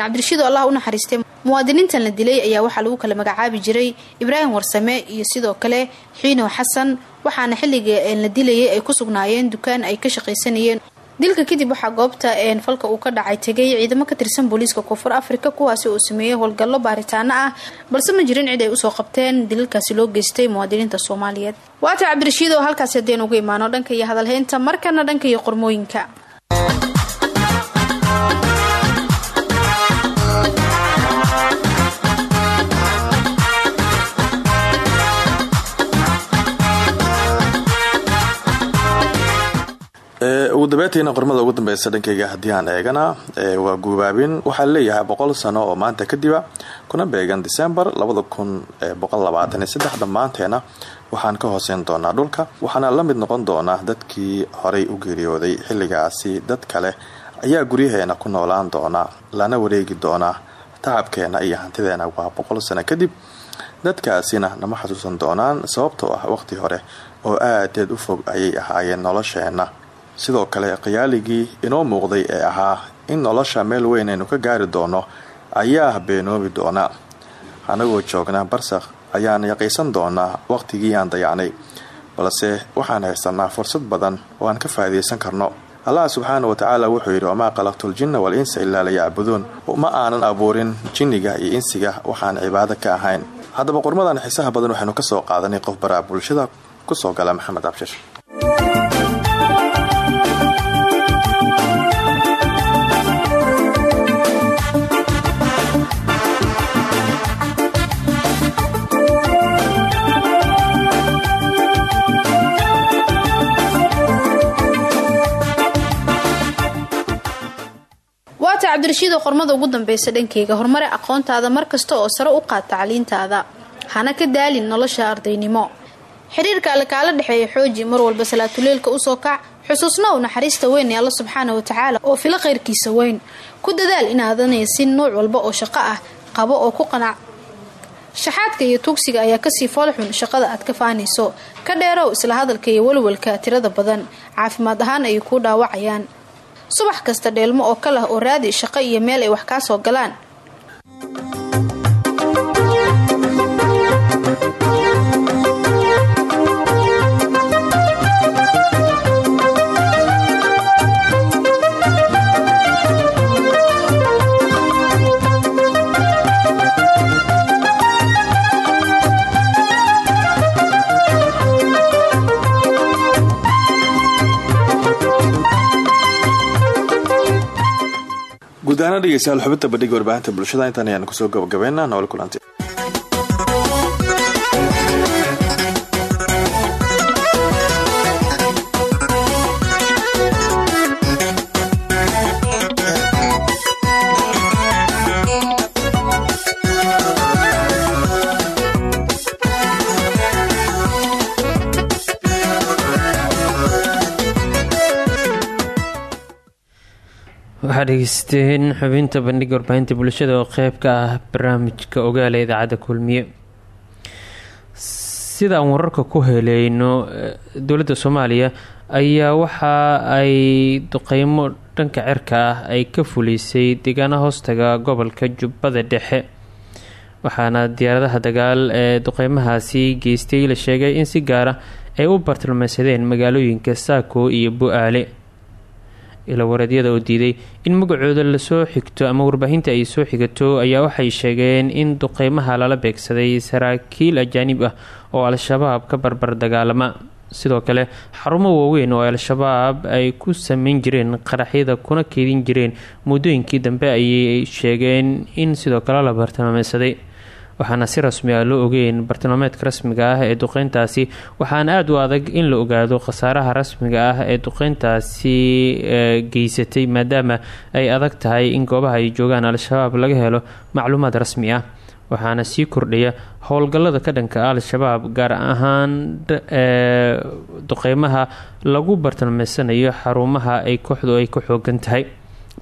cabdirashiid oo allah u naxariistay muwaadiniintan la dilay ayaa waxaa lagu kala magacaabi jiray ibraahim warsame iyo sidoo kale xiino xasan waxaana xilliga la dilayay ay ku sugnaayeen dukaan ay ka shaqaysanayeen dilka kadib waxaa goobta falka uu ka dhacay tegay ciidamo ka tirsan booliiska koonfur afrika kuwaasi oo sameeyey howlgallo baaritaano ah. Balse ma jirin cid ay u soo qabteen dilalkaasi loo geystay muwaadiniinta soomaaliyeed. Waata cabdirashiid oo halkaasi haddeen uga imaano dhanka iyo hadalhaynta markana dhanka iyo qormooyinka ugu dambeyntiina qormada ugu dambeysa dhankayga haddii aan eegana waa guubaabin. Waxaa leeyahay boqol sano oo maanta kadiba kuna beegan december labada kun waxaan ka hooseyn doonaa dhulka waxaana la mid noqon doonaa dadkii horay u geeriyooday. Xilligaasi dad kale ayaa guryaheena ku noolaan doona lana wareegi doonaa tacabkeena iyo hantideena. Waa boqol sano kadib dadkaasina nama xasuusan doonaan sababtoo ah waqti hore oo aadeed u fog ayay ahaayeen nolosheenna sidoo kale khiyaaligii inoo muuqday ee ahaa in nolosha meel weyn aynu ka gaari doono ayaa beenoobi doona. Annagoo joognaa barsakh ayaan yaqiisan doonaa waqtigii aan dayacnay balse waxaan haysanaa fursad badan oo aan ka faa'iidaysan karno. Allah subxaana wa tacaala wuxuu yidhi wamaa qalaqtul jinna wal insa ilaa layacbuduun ma aanan abuurin jinniga iyo insiga waxaan cibaado ka ahayn. Haddaba qormadan xiisaha badan waxaynu ka soo qaadanay qof baraa bulshada ku soo gala maxamed cabshir waata cabdirashiid oo qormada ugu dambeysa dhankeyga horumare aqoontaada markasta oo sare u qaad tacliintaada hana ka daalin nolosha ardaynimo. Xiriirka alle kaala dhexeeya xooji mar walba salaatuleelka u soo kac xusuusna u naxariista weyn ee alla subxaana wa tacaala oo filo khayrkiisa weyn. Ku dadaal inaadanaysin nuuc walba oo shaqo ah qabo oo ku qanac. Shaxaadka iyo tuugsiga ayaa ka sii foolxun shaqada aad ka faanayso. Ka dheerow isla hadalka iyo walwalka tirada badan. Caafimaad ahaan ayay kuu dhaawacayaan subax kasta dheelmo oo kalah oo raadi shaqo iyo meel ay wax kaa soo galaan dhegeystayaal xubinta bandhiga warbaahinta bulshada. Intaan ayaan ku soo gabagabeynaa nool kulanti dhegeysateen xubinta bandhiga warbaahinta bulshada oo qeyb ka ah barnaamijka ogaala idaacadda kulmiye. Sida aan wararka ku heleyno dowladda soomaaliya ayaa waxa ay duqeymo dhanka cirka ah ay ka fulisay deegaana hoostaga gobolka jubbada dhexe waxaana diyaaradaha dagaal ee duqeymahaasi geystay la sheegay in si gaara ay u bartilmeysadeen magaalooyinka saako iyo bu-aale ilawareedyada oo diiday in magacooda la soo xigto ama warbaahinta ay soo xigato ayaa waxay sheegeen in duqeymaha lala beegsaday saraakiil ajaanib ah oo al-shabaab ka barbar dagaalama. Sidoo kale xarumo waaweyn oo al-shabaab ay ku sameyn jireen qaraxyada kuna keedin jireen muddooyinkii dambe ayay sheegeen in sidoo kale la bartilmaameysaday waxaana si rasmi ah loo ogeyn bartilmaameedka rasmiga ah ee duqeyntaasi waxaana aada u adag in la ogaado khasaaraha rasmiga ah ee duqeyntaasi geysatay maadaama ay adag tahay in goobaha ay joogaan al-shabaab laga helo macluumaad rasmi ah. Waxaana sii kordhaya howlgallada ka dhanka al-shabaab gaar ahaan duqeymaha lagu bartilmeysanayo xarumaha ay kooxdu ay ku xoogan tahay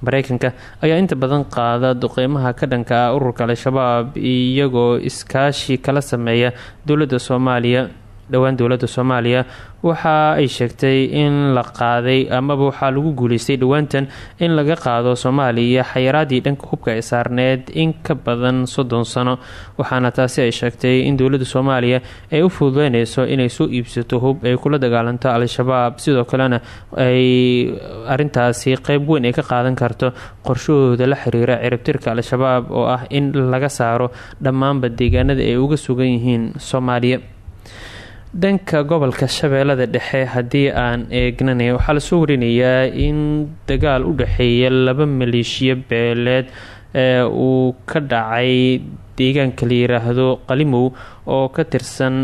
mareykanka ayaa inta badan qaada duqeymaha ka dhanka ah ururka al-shabaab iyagoo iskaashi kala sameeya dowladda soomaaliya dhowaan dowladda soomaaliya waxa ay sheegtay in la qaaday amaba waxaa lagu guuleystay dhowaantan in laga qaado soomaaliya xayaraadii dhanka hubka ee saarneed in ka badan soddon sano. Waxaana taasi ay sheegtay in dowladda soomaaliya ay u fududeyneyso inay soo iibsato hub ay kula dagaalanto al-shabaab. Sidoo kalena ay arintaasi qeyb weyn ay ka qaadan karto qorshahooda la xiriira ciribtirka al-shabaab oo ah in laga saaro dhammaanba deegaanada ay uga sugan yihiin soomaaliya dhanka gobolka shabeellada dhexe haddii aan eegnanay waxaa la soo warinayaa in dagaal u dhexeeya laba maleeshiya beeleed ee uu ka dhacay deegaanka la yiraahdo qalimow oo ka tirsan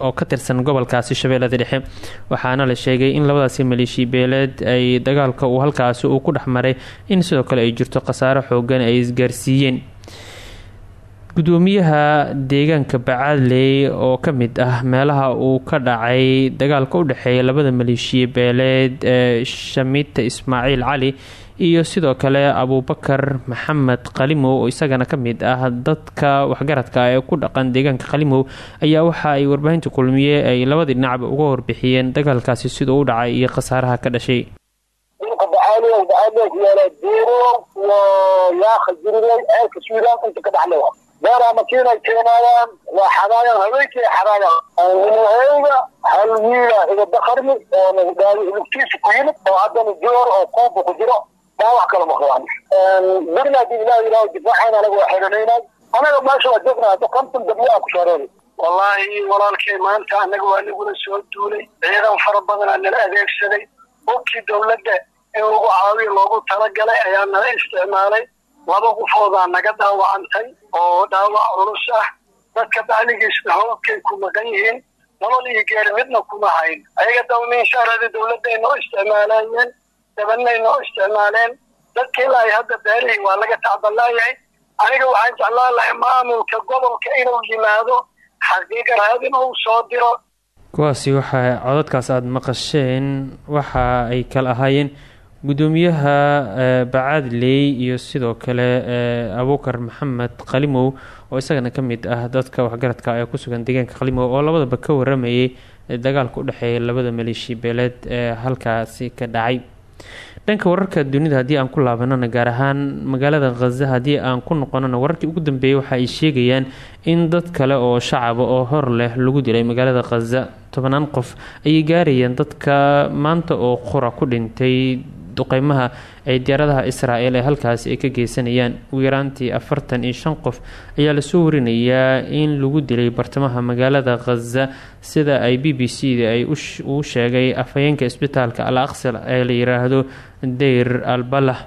oo ka tirsan gobolkaasi shabeellada dhexe. Waxaana la sheegay in labadaasi maleeshiya beeleed ay dagaalka uu halkaasi uu ku dhex maray in sidoo kale ay jirto khasaaro xoogan ay isgaarsiiyeen gudoomiyaha deegaanka bacaadley oo ka mid ah meelaha uu ka dhacay dagaalka u dhexeeya labada maleeshiya beeleed ee shamiita ismaaciil cali iyo sidoo kale abuubakar maxamed qalimow oo isagana ka mid ah dadka waxgaradka ee ku dhaqan deegaanka qalimow ayaa waxa ay warbaahinta kulmiye ay labadii dhinacba uga warbixiyeen dagaalkaasi siduu u dhacay iyo khasaaraha ka dhashay beeraa makiinay keenaayaan waa xadaayaan habeenkii xadaayaan ilmaheyga hal wiila igada qarmi oo lugtiisa ku yimid oo haddana joor oo kuuba ku jiro dhaawac kale ma qabaan birna haddii ilaah ilaah difaacayn anaga waa xidhanaynay anaga meesha waa joognaa hadda konton dabyo aan ku shaareeray wallaahi walaalkay maanta annaga waa nagula soo duulay. Ciidan fara badanaa nala adeegsaday. Hubkii dowladda in lagu caawiyo loogu talagalay ayaa nala isticmaalay laba qofoodaa naga dhaawacantay oo dhaawac culus ah. Dadka bacligiisna howlkay ku maqan yihiin. Nolol iyo geeri midna kuma hayn ayaga dawmiinshaarada dowladday noo isticmaalayeen dabanay noo isticmaaleen. Dadka ilaa hadda beelihii waa laga tacbalaayahay aniga waxaan jeclaan lahay maamulka gobolka inuu yimaado xaqiiqa raadin uu soo diro. Kuwaasi waxa codadkaas aada maqasheen waxa ay kala ahaayeen gudoomiyaha bacaadley iyo sidoo kale abuukar maxamed qalimow oo isagana ka mid ah dadka waxgaradka ee kusugan deegaanka qalimow oo labadaba ka waramayay dagaalka u dhexeeya labada maleeshiya beeleed ee halkaasi ka dhacay. Dhanka wararka dunida haddii aan ku laabanana gaar ahaan magaalada khaza haddii aan ku noqonana wararkii ugu dambeeyay waxa ay sheegayaan in dad kale oo shacaba oo hor leh lagu dilay magaalada khaza tobanaan qof ayay gaarayeen dadka maanta oo qura ku dhintay duqeymaha ay diyaaradaha israel ee halkaasi ay ka geysanayaan. Ugu yaraantii afartan iyo shan qof ayaa la soo warinayaa in lagu dilay bartamaha magaalada khaza sida ay b b c da ay uu sheegay afhayeenka isbitaalka al aqsal ee la yiraahdo deyr albalah.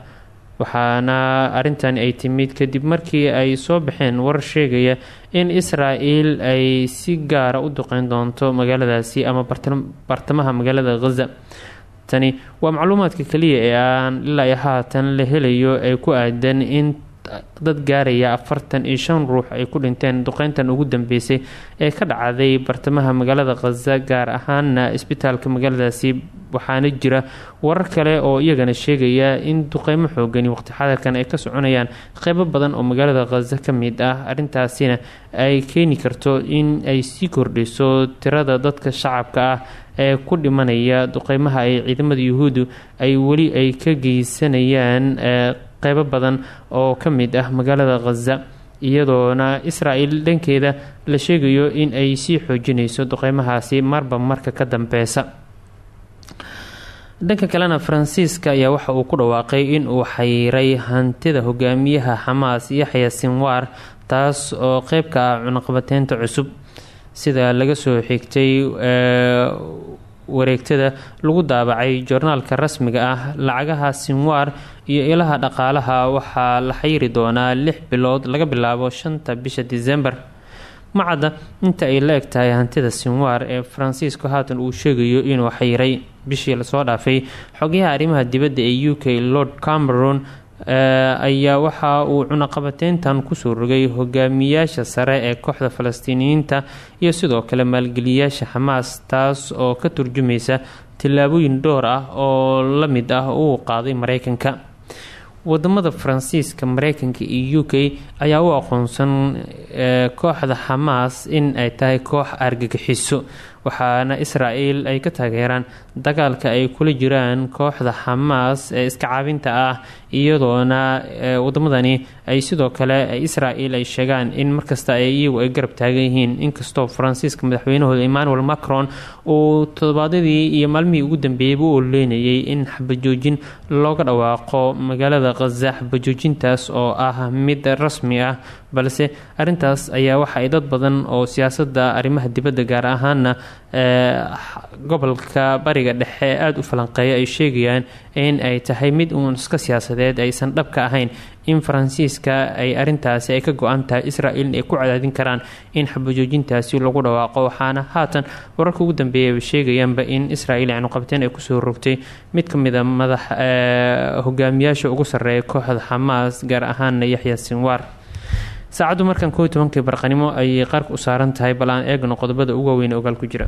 Waxaana arrintan ay timid kadib markii ay soo baxeen warar sheegaya in isra-el ay si gaara u duqeyn doonto magaaladaasi ama bartamaha magaalada khaza tani waa macluumaadka kaliya ee aan ilaa haatan la helayo ee ku aadan in dad gaaraya afartan iyo shan ruux ay ku dhinteen duqeyntan ugu dambeysay ee ka dhacday bartamaha magaalada khaza gaar ahaana isbitaalka magaaladaasi waxaana jira warar kale oo iyagana sheegaya in duqeymo xoogani waqti xadarkan ay ka soconayaan qeybo badan oo magaalada khaza ka mid ah. Arrintaasina ay keeni karto in ay sii kordhiso tirada dadka shacabka ah ee ku dhimanaya duqeymaha ay ciidamada yuhuuddu ay weli ay ka geysanayaan qeybo badan oo ka mid ah magaalada khaza iyadoona isra-el dhankeeda la sheegayo in ay sii xoojinayso duqeymahaasi marba marka ka dambeysa dhanka kalena faransiiska ayaa waxa uu ku dhawaaqay in uu xayiray hantida hogaamiyaha xamaas yaxya sinwaar taas oo qeyb ka ah cunaqabateynta cusub sida laga soo xigtay wareegtada lagu daabacay joornaalka rasmiga ah lacagaha sinwaar iyo ilaha dhaqaalaha waxaa la xayiri doonaa lix bilood laga bilaabo shanta bisha disembar macadda inta ay la eg tahay hantida sinwaar ee faransiisku haatan uu sheegayo inuu xayiray bishii la soo dhaafay xogayaha arrimaha dibadda ee u k lord cameron ayaa waxa uu cunaqabateyntan ku soo rogay hogaamiyaasha sare ee kooxda falastiiniyiinta iyo sidoo kale maalgeliyaasha xamaas taas oo ka turjumaysa tillaabooyin dhowr ah oo la mid ah uu qaaday mareykanka. Wadamada faransiiska mareykanka iyo u k ayaa u aqoonsan kooxda xamaas in ay tahay koox argagixiso waxaana isra-el ay ka taageeraan dagaalka ay kula jiraan kooxda xamaas ee iska caabinta ah iyadoona wadamadani ay sidoo kale isra-el ay sheegaan in markasta iyagu ay garab taagan yihiin. Inkastoo faransiiska madaxweynahooda emmanuel macron uu toddobaadyadii iyo maalmihii ugu dambeeyeyba u oleynayay in xabajoojin looga dhawaaqo magaalada khaza xabajoojintaas oo ah mid rasmi ah balse arintaas ayaa waxa ay dad badan oo siyaasada arrimaha dibadda gaar ahaana gobolka bariga dhexe aada u falanqeeya ay sheegayaan in ay tahay mid uun iska siyaasadeed aysan dhabka ahayn in faransiiska ay arintaasi ay ka go-an tahay israel ay ku cadaadin karaan in xabajoojintaasi lagu dhawaaqo. Waxaana haatan wararka ugu dambeeya ay sheegayaanba in israel cnuqabteen ay ku soo rogtay. Mid ka mida madax hogaamiyaasha ugu sarreeya kooxda xamaas gaar ahaana yaxya sinwaar saacaddu markan kooiy tobankii barqanimo ayay qaarka u saaran tahay bal eegno qodobada ugu waaweyn ogaal ku jira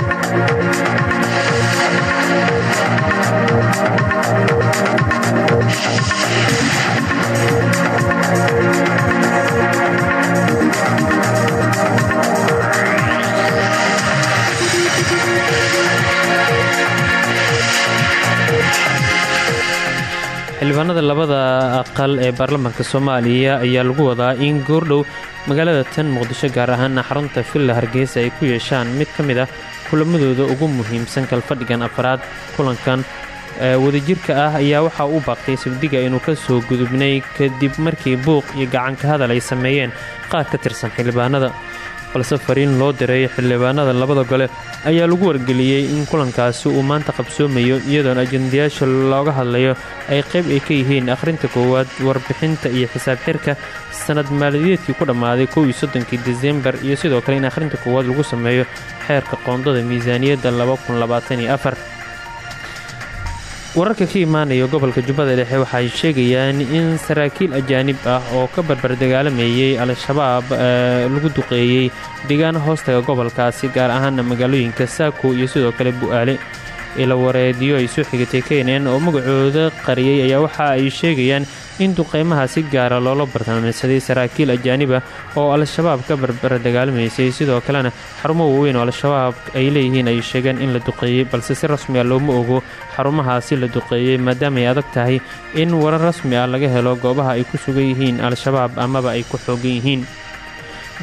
xildhibaanada labada aqal ee baarlamaanka soomaaliya ayaa lagu wadaa in goordhow magaalada tan muqdisho gaar ahaana xarunta villa hargeysa ay ku yeeshaan mid ka mid ah kulamadooda ugu muhiimsan kalfadhigan afraad kulankan wadajirka ah ayaa waxaa u baaqtay sabdiga inuu ka soo gudubnay kadib markii buuq iyo gacanka hadal ay sameeyeen qaar ka tirsan xildhibaanada balse fariin loo diray xildhibaanada labada gole ayaa lagu wargeliyey in kulankaasi uu maanta qabsoomayo iyadoona ajendayaasha looga hadlayo ay qayb ay ka yihiin akhrinta koowaad warbixinta iyo xisaab xirka. Sanad maaliyadeedkii ku dhammaaday kow iyo soddonkii desembar iyo sidoo kale in akhrinta koowaad lagu sameeyo xeerka qoondada miisaaniyadda wararka ka imaanaya gobolka jubbada dhexe waxay sheegayaan in saraakiil ajaanib ah oo ka barbar dagaalamayay al-shabaab lagu duqeeyey deegaano hoostaga gobolkaasi gaar ahaana magaalooyinka saako iyo sidoo kale bu'aale ilawareedyo ay soo xigatay kenen oo magacooda qariyey ayaa waxa ay sheegayaan in duqeymaha si gaara loola bartilmaameysaday saraakiil ajaanib ah oo al-shabaab ka barbar dagaalamaysay. Sidoo kalena xarumo waaweyn oo al-shabaab ay leeyihiin ay sheegeen in la duqeeyey balse si rasmi ah looma ogo xarumahaasi la duqeeyey maadaamaay adag tahay in warar rasmi ah laga helo goobaha ay ku sugan yihiin al-shabaab amaba ay ku xoogan yihiin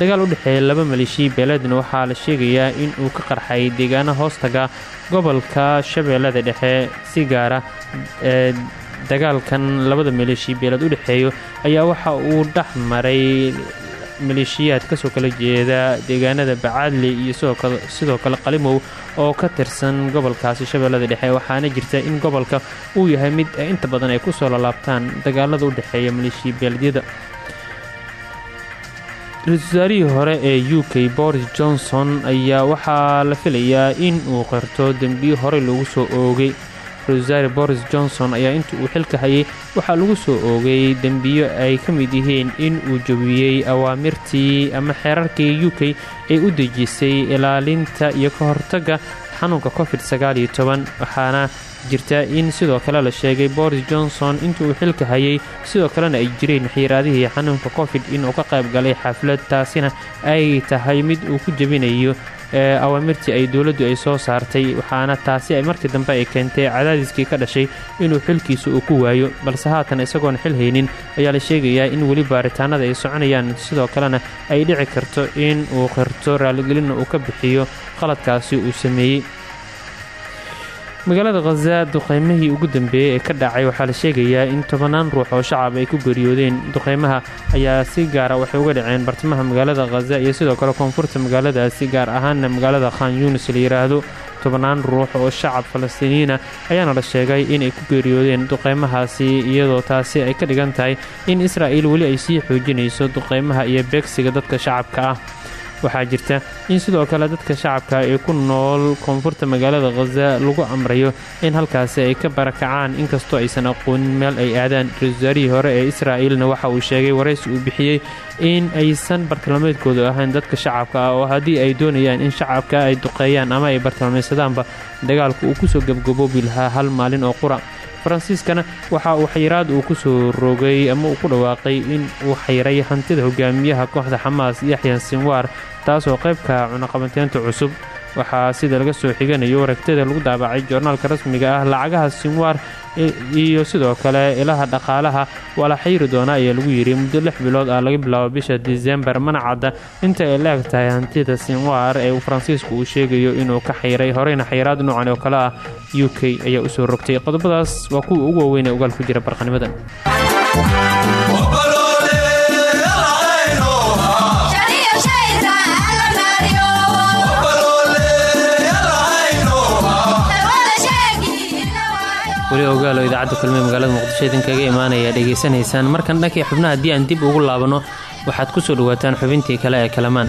dagaal u dhexeeya laba maleeshiya beeleedna waxaa la sheegayaa in uu ka qarxay deegaano hoostaga gobolka shabeellada dhexe si gaara ee dagaalkan labada maleeshiya beeleed u dhexeeyo ayaa waxa uu dhex maray maleeshiyaad ka soo kala jeeda deegaanada bacaadle iyo sidoo kale qalimow oo ka tirsan gobolkaasi shabeellada dhexe. Waxaana jirta in gobolka uu yahay mid inta badan ay ku soo lalaabtaan dagaalada u dhexeeya maleeshiya beeleedyada ra'iisul hore ee u k boris johnson ayaa waxaa la filayaa in uu qirto dembiyo horey lagu soo oogay. Ra'isul boris johnson ayaa inta uu xilka hayay waxaa lagu soo oogay dembiyo ay ka mid yihiin in uu jabiyey awaamirtii ama xeerarkii u k ee u dejisay ilaalinta iyo ka hortagga xanuunka covid waxaana jirta in sidoo kale la sheegay boris johnson intii uu xilka hayay. Sidoo kalena ay jireen xiiraadihii xanuunka covid inuu ka qayb galay xaflad taasina ay tahay mid uu ku jebinayo ee awaamirtii ay dowladdu ay soo saartay. Waxaana taasi markii dambe ay keentay cadaadiskii ka dhashay inuu xilkiisa uu ku waayo. Balse haatan isagoon xil haynin ayaa la sheegayaa in weli baaritaanada ay soconayaan. Sidoo kalena ay dhici karto in uu qirto raaligelinna uu ka bixiyo qaladkaasi uu sameeyey magaalada khaza duqaymihii ugu dambeeyey ee ka dhacay waxaa la sheegayaa in tobannaan ruux oo shacab ay ku geeriyoodeen duqaymaha ayaa si gaara waxay uga dhaceen bartamaha magaalada khaza iyo sidoo kale koonfurta magaaladaasi gaar ahaanna magaalada khan yunis la yidhaahdo tobannaan ruux oo shacab falastiiniyiina ayaana la sheegay inay ku geeriyoodeen duqaymahaasi iyadoo taasi ay ka dhigan tahay in israa'iil weli ay sii xoojinayso duqaymaha iyo beegsiga dadka shacabka ah waxaa jirta in sidoo kale dadka shacabka ee ku nool koonfurta magaalada khaza lagu amrayo in halkaasi ay ka barakacaan inkastoo aysan aqoonin meel ay aadaan. Ra'isul hore ee israa'iilna waxa uu sheegay waraysi uu bixiyey in aysan bartilmaameedkoodu ahayn dadka shacabka ah oo haddii ay doonayaan in shacabka ay duqeeyaan ama ay bartilmaameysadaanba dagaalka uu ku soo gebgaboobi lahaa hal maalin oo qura faransiiskana waxa uu xayiraad uu ku soo rogay ama uu ku dhawaaqay in uu xayiray hantida hogaamiyaha kooxda xamaas yaxya sinwaar taasoo qaybka cunaqabateynta cusub waxaa sida laga soo xiganayo waragtada lagu daabacay joornaalka rasmiga ah lacagaha sinwaar iyo sidoo kale ilaha dhaqaalaha. Waa la xayiri ayaa lagu yidhi muddo lix bilood ah laga bilaabo bisha disembar. Mana inta ay la eg tahay hantida sinwaar ee faransiisku uu sheegayo inuu ka xayiray horeyna xayiraad noocan oo kale ah u k ayaa u soo rogtay. Qodobadaas waa kuwa ugu waaweyn ee ogaal ku jira barqanimadan weli ogaalo idaacadda kulmiye magaalada muqdisho idinkaga imaanaya dhegaysanaysaan. Markan dhankii xubnaha haddii aan dib ugu laabanno waxaad ku soo dhowaataan xubintii kale ee kalamaan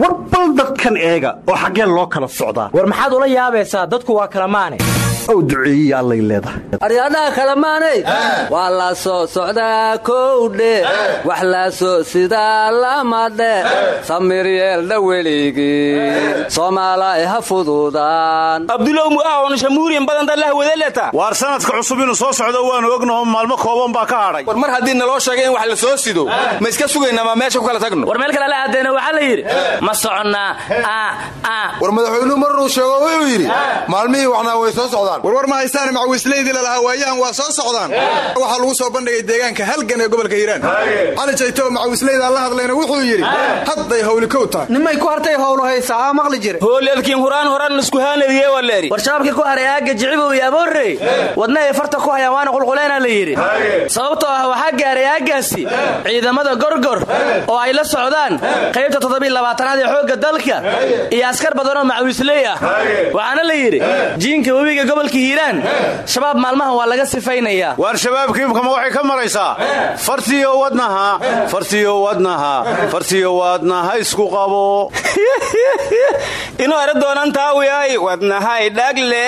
war bal dadkan eega oo xaggeen loo kala socdaa. War maxaad ula yaabaysaa dadku waa kala maane ow duceeyiya allay leedahay. Aryaadhaha kalamaanay waa la soo socdaa kowdhe. Wax la soo sidaa lamadhe samir yeeldha weligii. Soomaalay ha fududaan. Abdulow mu'aahon shamuuriyan badanta lah wadeleta waar sanadka cusub inuu soo socdo waanu ognaho maalmo kooban baa ka hadhay war mar haddii naloo sheegay in wax la soo sido ma iska sugaynaa maa meesha ku kala tagno? War meel kale la aadeena waxaa la yidhi ma soconnaa war madaxweynuhu marnuu sheego wuxuu yidhi maalmihii waxnaa way soo socdaan warwar ma haystaane macawiislaydii lalahaa waayahan waa soo socdaan. Waxaa lagu soo bandhigay deegaanka halgan ee gobolka hiiraan. Cali jayto macawiislaydaa la hadlayna wuxuu yidhi hadday hawli kow tahay. Nimay ku hartay howlu haysaa aa maqli jire hooleedkiin huraan horan isku haanadiye waleeri war shabaabkii ku haray aagga jicibow iyo aboorrey wadna ay farta ku hayaan waana qulquleena la yidhi. Sababtoo ah waxaa gaaray aaggaasi ciidamada gorgor oo ay la socdaan qaybta toddobiilabaatanaad ee xoogga dalka iyo askar badanoo macawiisley ah. Waxaana la yidhi jiinka webiga gobolka hiiraan shabaab maalmahan waa laga sifaynayaa. Waar shabaabkiibkama waxay ka maraysaa? Fartiyo wadnaha. Fartiyo wadnaha. Fartiyo wadnaha isku qabo. Inuu ero doonaan taawiyay wadnahay dhagle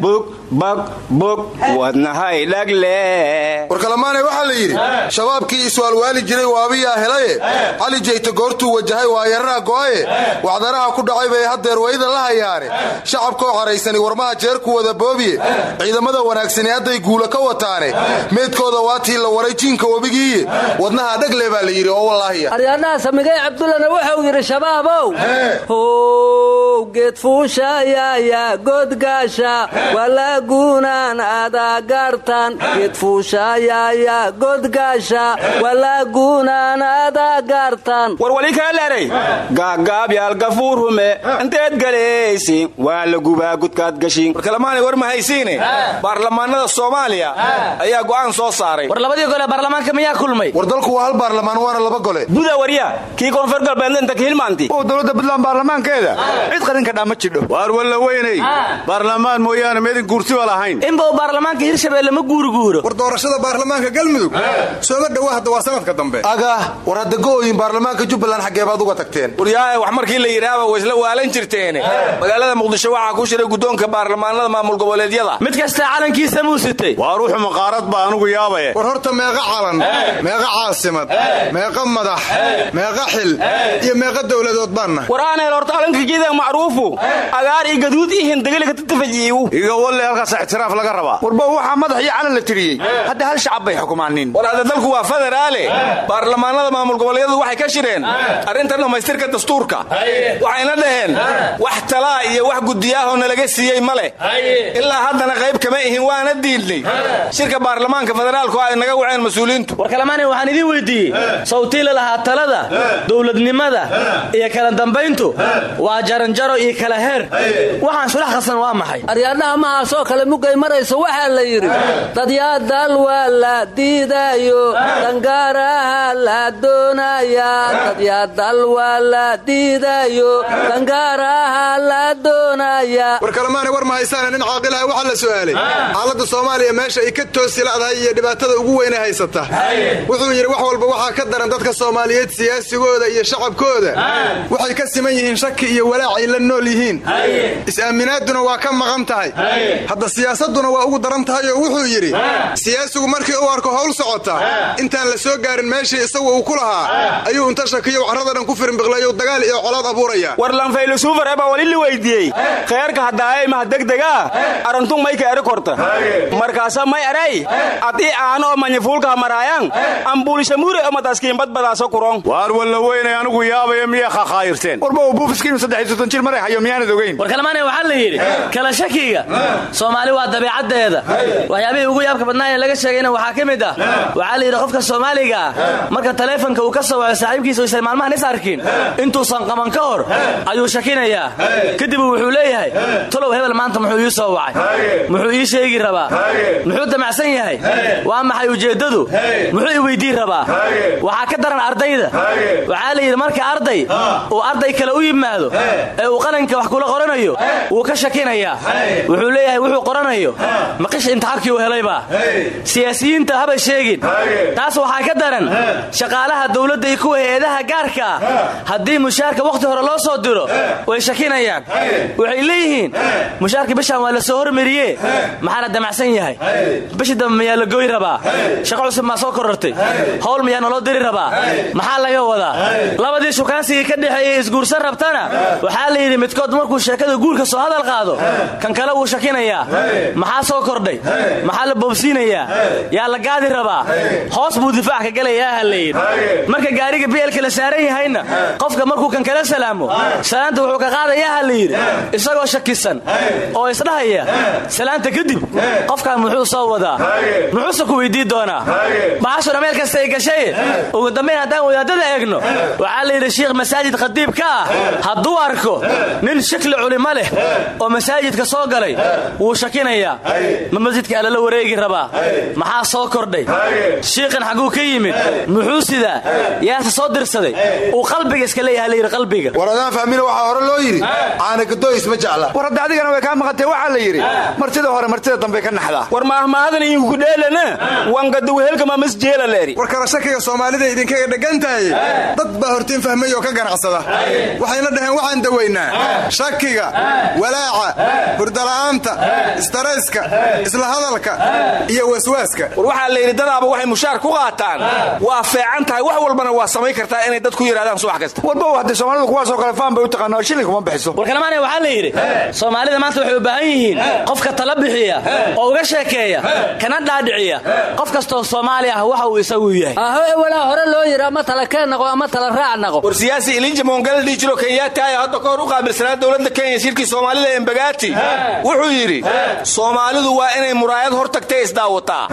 bug bag bug wadnahay dhagle war kalamaanay waxaa la yidhi shabaabkii iswaalwaali jiray waabiyaa helaye. Cali jayto goortuu wajahay waa yararaa go'aye waxdaraha ku dhacay bay haddeer wayda la hayaane. Shacabkoo caraysani warmaha jeer ku wada boobiye. Ciidamada wanaagsani hadday guula ka wataane. Meedkooda waatii la waray jiinka webigiiye wadnaha dhagle baa la yidhi oo wallaahiya aryaadhaha samigay cabdullana wuxuu yidhi shabaabow. How geed fuushayaaya godgaasha walaaguunaan adaagaartan geed fuushayaaya godgaasha walaaguunaan adaagaartan war wali kaa leeray gaaggaabyaal gafuurhume inteed galaysi waa la gubaa gudkaad gashin war kalamaanay war ma haysiine baarlamaanada soomaaliya ayaa go'aan soo saaray war labadii gole baarlamaanka miyaa kulmay war dalku waa hal baarlamaan waana laba gole. Buda warya kii koonfur galbeedna inta kahilmaanti oo dowladda puntland baarlamaankeeda cid qarinka dhaa ma jidho waar walla weynay baarlamaan mooyaane meedin guurta lahayn. Inbau baarlamaanka hirshabeelle ma guuriguuro. War doorashada baarlamaanka galmudug. Sooma dhowa hadda waa sanadka dambe. Aga war hadda go'ooyin baarlamaanka jubbaland xaggee baad uga tagteen. Waryaae wax markii la yidhaahba way isla waalan jirteene. Magaalada muqdisho waxaa ku shiray guddoonka baarlamaanada maamul goboleedyada. Mid kastaa calankiisa muu sitay waa ruuxu maqaarad baa anugu yaabaye war horta meeqa calan meeqa caasimad meeqa madax meeqa xil iyo meeqa dowladood baanna. War aaneel horta alankageeda macruufu agaar iyo gaduud iyo hindagaliga tatafajiiwu iga walle halkaas ixtiraaf laga rabaa. Warba waxaa madax iyo calan la tiriyey. Hadda hal shacab bay xukumaanin war hadda dalku waa federaale. Baarlamaanada maamul goboleedyadu waxay ka shireen. Arrintan dhammaystirka dastuurka. Waxayna dhaheen wax talaa iyo wax gudiyaahoo nalaga siiyey ma leh. Ilaa haddana qayb kama ihin waana diidnay. Shirka baarlamaanka federaalku ay naga waceen mas'uuliyiintu war kalamaane waxaan idiin weydiiyey. Sawtiila lahaa talada dowladnimada iyo kala dambayntu. Waa jaranjaro iyo kala heer. Waxaan sulax qasan waa maxay? Aryaadhaha mahaasoo kale mugay marayso waxaa la yidhi dadyaadal waa la diidayo dangaaraha la doonaya dadyadal waa la diidayo dangaaraha la doonaya war kalemaana war mahaysaana nin caaqilaha waxaa la su'aalay xaaladda soomaaliya meesha ay ka toosi la'dahay iyo dhibaatada ugu weyne haysata. Wuxuu yidhi wax walba waxaa ka daran dadka soomaaliyeed siyaasigooda iyo shacabkooda. Waxay ka siman yihiin shaki iyo walaacay la nool yihiin. Is-aaminaaduna waa ka maqan tahay hadda siyaasaduna waa ugu daran tahay oo wuxuu yidhi siyaasigu markii uu arko howl socota intaan la soo gaarin meeshii isagu uu ku lahaa ayuu inta shakiyo carrada dhan ku firinbiqlayo dagaal iyo colaad abuuraya. War lanfaylusuufar ebaa wali la weydiiyey kheerka haddaayay maha degdegaa arantun mayka eri korta. Markaasa may eray? Adii aano oo manyafuulkaha maraayaan ambuulishamuure oo madaskiinbadbadaaso kuron. Waar walla weynay anigu yaabaya miyaa khakhaayirteen warba uu buufiskiinu saddex soddon jir maray hayo miyaanad ogeyn. War kalamaane waxaa la yidhi kala shakiga soomaali waa dabiicaddeeda. Waxyaabihii ugu yaabka badnaa ee laga sheegayna waxaa ka mid ah. Waxaa la yidhi qofka soomaaliga ah marka taleefonka uu ka soo waco saaxiibkiisa oysan maalmahan is arkin intuusan qaban ka hor ayuu shakinayaa. Kadib wuxuu leeyahay tolow hebel maanta muxuu ii soo wacay. Muxuu ii sheegi rabaa. Muxuu damacsan yahay. Waa maxay ujeeddadu? Muxuu i weyddiin rabaa. Waxaa ka daran ardayda. Waxaa la yidhi marka arday uu arday kale u yimaado ee uu qalinka wax kula qoranayo wuu ka shakinayaa. Wuxuu leeyahay wuxuu qoranayo. Maqish imtixaankii uu helaybaa siyaasiyiinta haba sheegin. Taas waxaa ka daran shaqaalaha dowladda iyo kuwa hay'adaha gaarka. Ah haddii mushaarka wakhti hore loo soo diro way shakinayaan. Waxay leeyihiin mushaarka bishaan waa la soo hormariye maxaa la damacsan yahay? Bishii dambe mayaa la goy rabaa? Shaqo cusub maa soo korortay? Howl miyaa naloo diri rabaa? Maxaa laga wadaa shukaansigii ka dhexeeyey isguursan rabtana waxaa la yidhi midkood markuu sheekada guurka soo hadal qaado kan kale wuu shakinayaa. Maxaa soo kordhay? Maxaa la boobsiinayaa? Yaa la gaadi rabaa? Hoos buu difaac ka gelayaa ha la marka gaariga bielka la saaran yahayna qofka markuu kan kala salaamo salaanta wuxuu ka qaadayaa ha la isagoo shakisan oo isdhahaya salaanta kadib qofkan muxuu soo wadaa. Muxuuse ku weydii doonaa? Bahashuna meel kasta ay gashay? Ugu dambayn haddaan wadaadada eegno waxaa la yidhi shiikh masaajid khadiib ka ah hadduu arko nin shakli culimo leh oo masaajidka soo galay wuu shakinayaa ma masjidka alala wareegi rabaa? Maxaa soo kordhay? Shiikhan xagguu ka yimid. Muxuu sidaa? Yaase soo dirsaday. Uu qalbiga iska leeyaha layidhi qalbiga. War adaan fahmina waxaa hore loo yidhi caanagadooys ma jecla. War hadda adigana way kaa maqantee waxaa la yidhi martida hore martida dambe ka naxdaa war maahmaahadan inkukudheelana wangaduwehelkama masjeela leeri war kala shakiga soomaalida idinkaga dhegan tahay? Dad baa hortiin fahmay oo ka ganacsada. Waxayna dhaheen waxaan dawaynaa shakiga walaaca hurdala'aanta istarayska isla hadalka iyo waswaaska. War waxaa la yidhi dadaaba waxay mushaar ku qaataan. Waa feecan tahay. Wax walbana waa samayn kartaa inay dad ku yidhahdaan subax kasta. Warba haddii soomaalidu kuwaasoo kale faan bay u taqaanaa shilin kuma bixiso. War kalamaane waxaa la yidhi soomaalida maanta waxay u baahan yihiin qofka tala bixiya oo uga sheekeeya kana dhaadhiciya. Qof kastoo soomaali ah waxa uu isagu yahay. Aho ewalaa hore loo yidhi ama tala ama tala war siyaasi ilinja moongala dhihi jiro kenyaati ayaa hadda ka hor u qaabilsanaa dowladda kenya shirkii soomaalida embagaati wuxuu yidhi soomaalidu waa inay muraayad hor tagtay isdaawataa.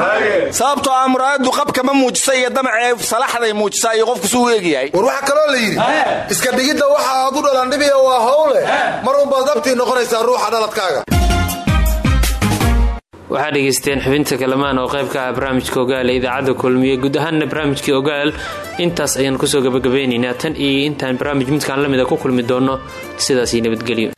Sababtoo ah muraayaddu qabka ma muujisa iyo damacee salaxday muujisaa iyo qofku suu eegyahay war waxaa kaloo la yidhi iska dhigidda waxa aad u dhalandhibiya waa howle mar unbaad dabtii noqonaysaa ruuxa dhaladkaaga waxaad dhegaysteen xubinta kalamaan oo qayb ka ah barnaamijka ogaal ee idaacadda kulmiye. Guud ahaanna barnaamijkii ogaal intaas ayaan ku soo gabagabeynaynaa tan iyo intaan barnaamij midkaan la mida ku kulmi doonno sidaasii nabadgelyo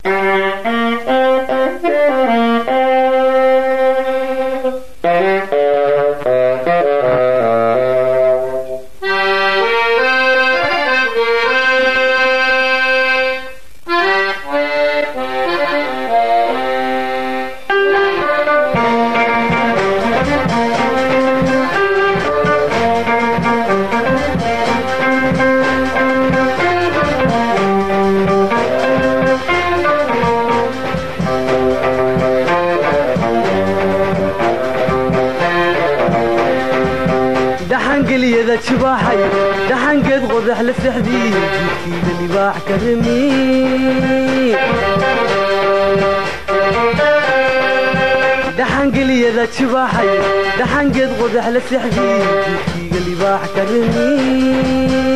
jidkiiga libaax ka remi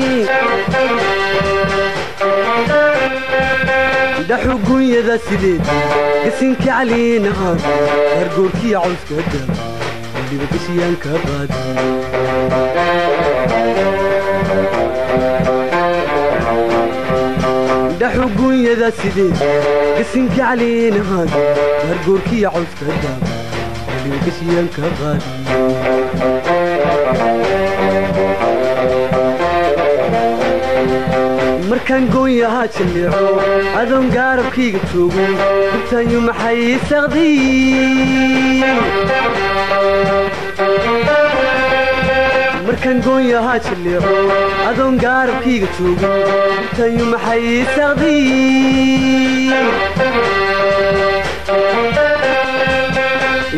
dhaxugunyada sideed gasinka caliina aan gargoorkiya cawska daa waliba gashiyaan ka qaadi dhaxugunyada sideed gasinka caliina aan gargoorkiya cawska daa waliba gashiyaan ka qaadi markaan goonyahaa jalleeco adoon gaarabkayga joogo gurtaanyu maxay saqdiy markaan goonyahaa jalleeco adoon gaarabkayga joogo gurtaanyu maxay saqdiy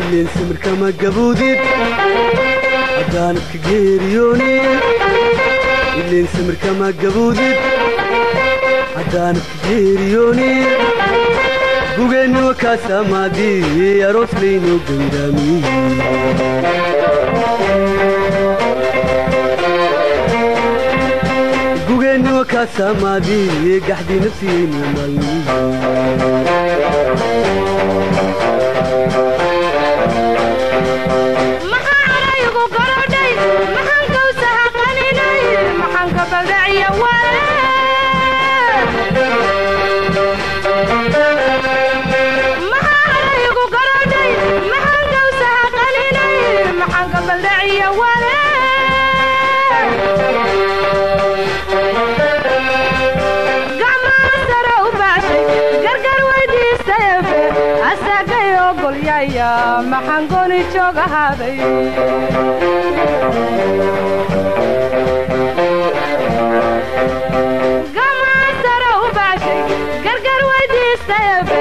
ileen samirkama gaboodid haddaanadka geeriyoonid ileen samirkama gaboodid haddaanadka geeriyoonid gugeennima kaasamaadii aroos laynoo gandaamiyey gugeennima kaasamaadii gaxdii nafsigaynu maxaan gooni joogahaaday gamaasara u baashay gargar weydiistayabe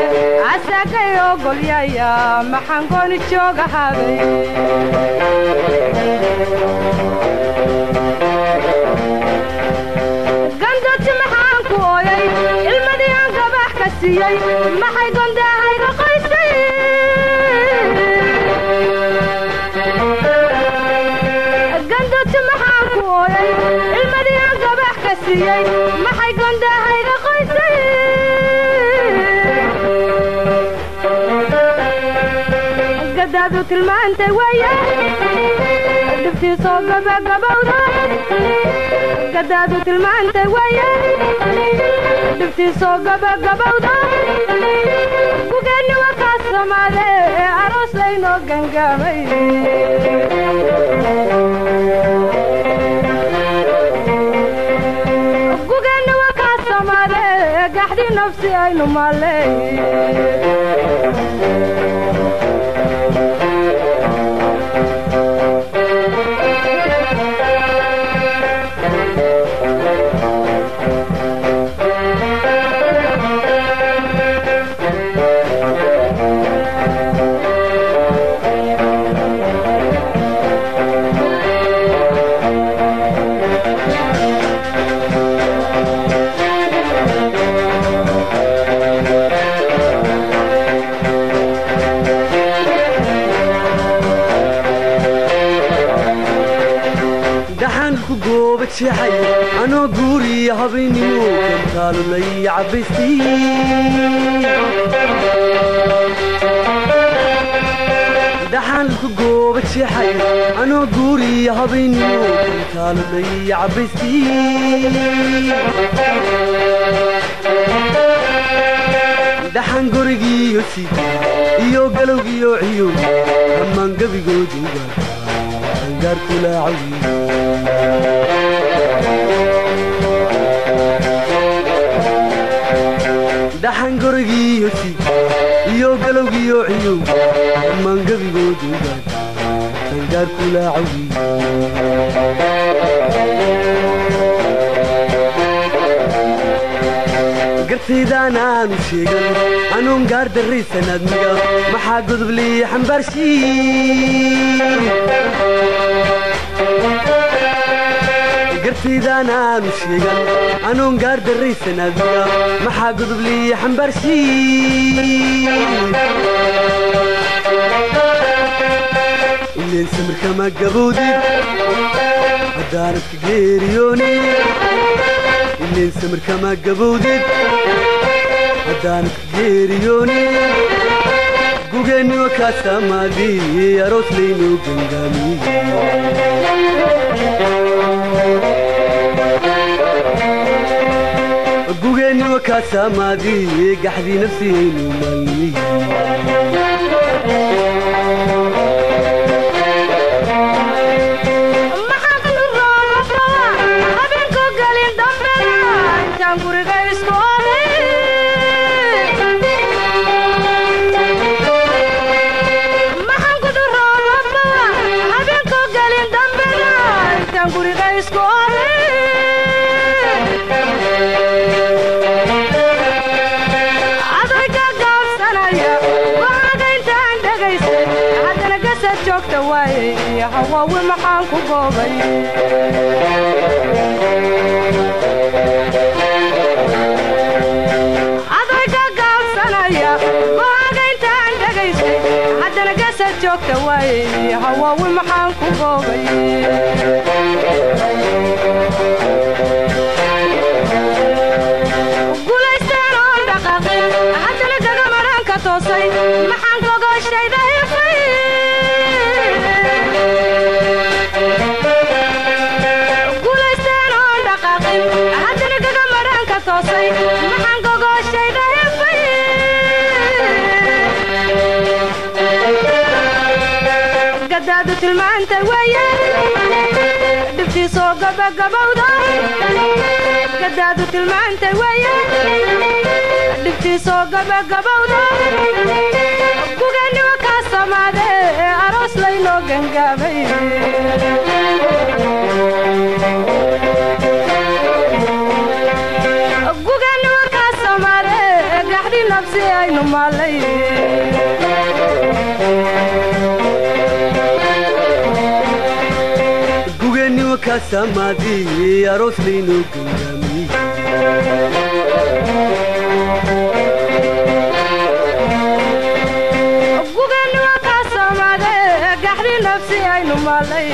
asagay ogolyaya maxaan gooni joogahaaday gandoti maxaan ku ooyay ilmadii aan gabax ka siiyey gadaadu tilmaantay waaya dhibtiisoo gabagabowda gadaadu tilmaantay waaya dhibtiisoo gabagabowda gugeenni waa kaas samaade ee aroos laynoo gangaamay nafsi aynu maaley jeexay anoo guuriya habaynimo gantaalulay cabbaystii dhaxanku gooba jeexay anoo guuriya habaynimo gantaalulay cabbaystii dhaxan gorigiiyo sida iyo galowgiyo ciyo dhammaan gebigooduga angaarkulaacawi dhaxan gorigiiyo sida iyo galowgiyo ciyo dhammaan gebigooduga angaarkulaacawi gartaydaan aanu sheegan anuun gaar darraysanaad miga maxaa godoblii xambaarshii? Gartaydaan sheegan anuun gaar darraysan adiga maxaa godobliya xambaarshii ileen samirkama gabowdid haddaanad ka geeriyoonin ileen samirkama gabowdid haddaanad ka geeriyoonin gugeenniwa kaasamaadii aroos laynoo gangaamiye gugeenniwa kaasamaadii gaxdii nafsiyaynu maalmiye hawaawi maxaan ku goobay aday ka gaabsanaya go'aaga intaan haddana gasad joogta waaye hawaawi maxaan ku goobay tilmaanta weeye dhibtiisoo gabagabowda gadaadu tilmaanta weeye dhibtiisoo gabagabowda gugeenniwa kaa samaade aroos laynoo gangaamay aynu maalay gugeenniwa kaa samaade gaxdhi nabsi aynu maalay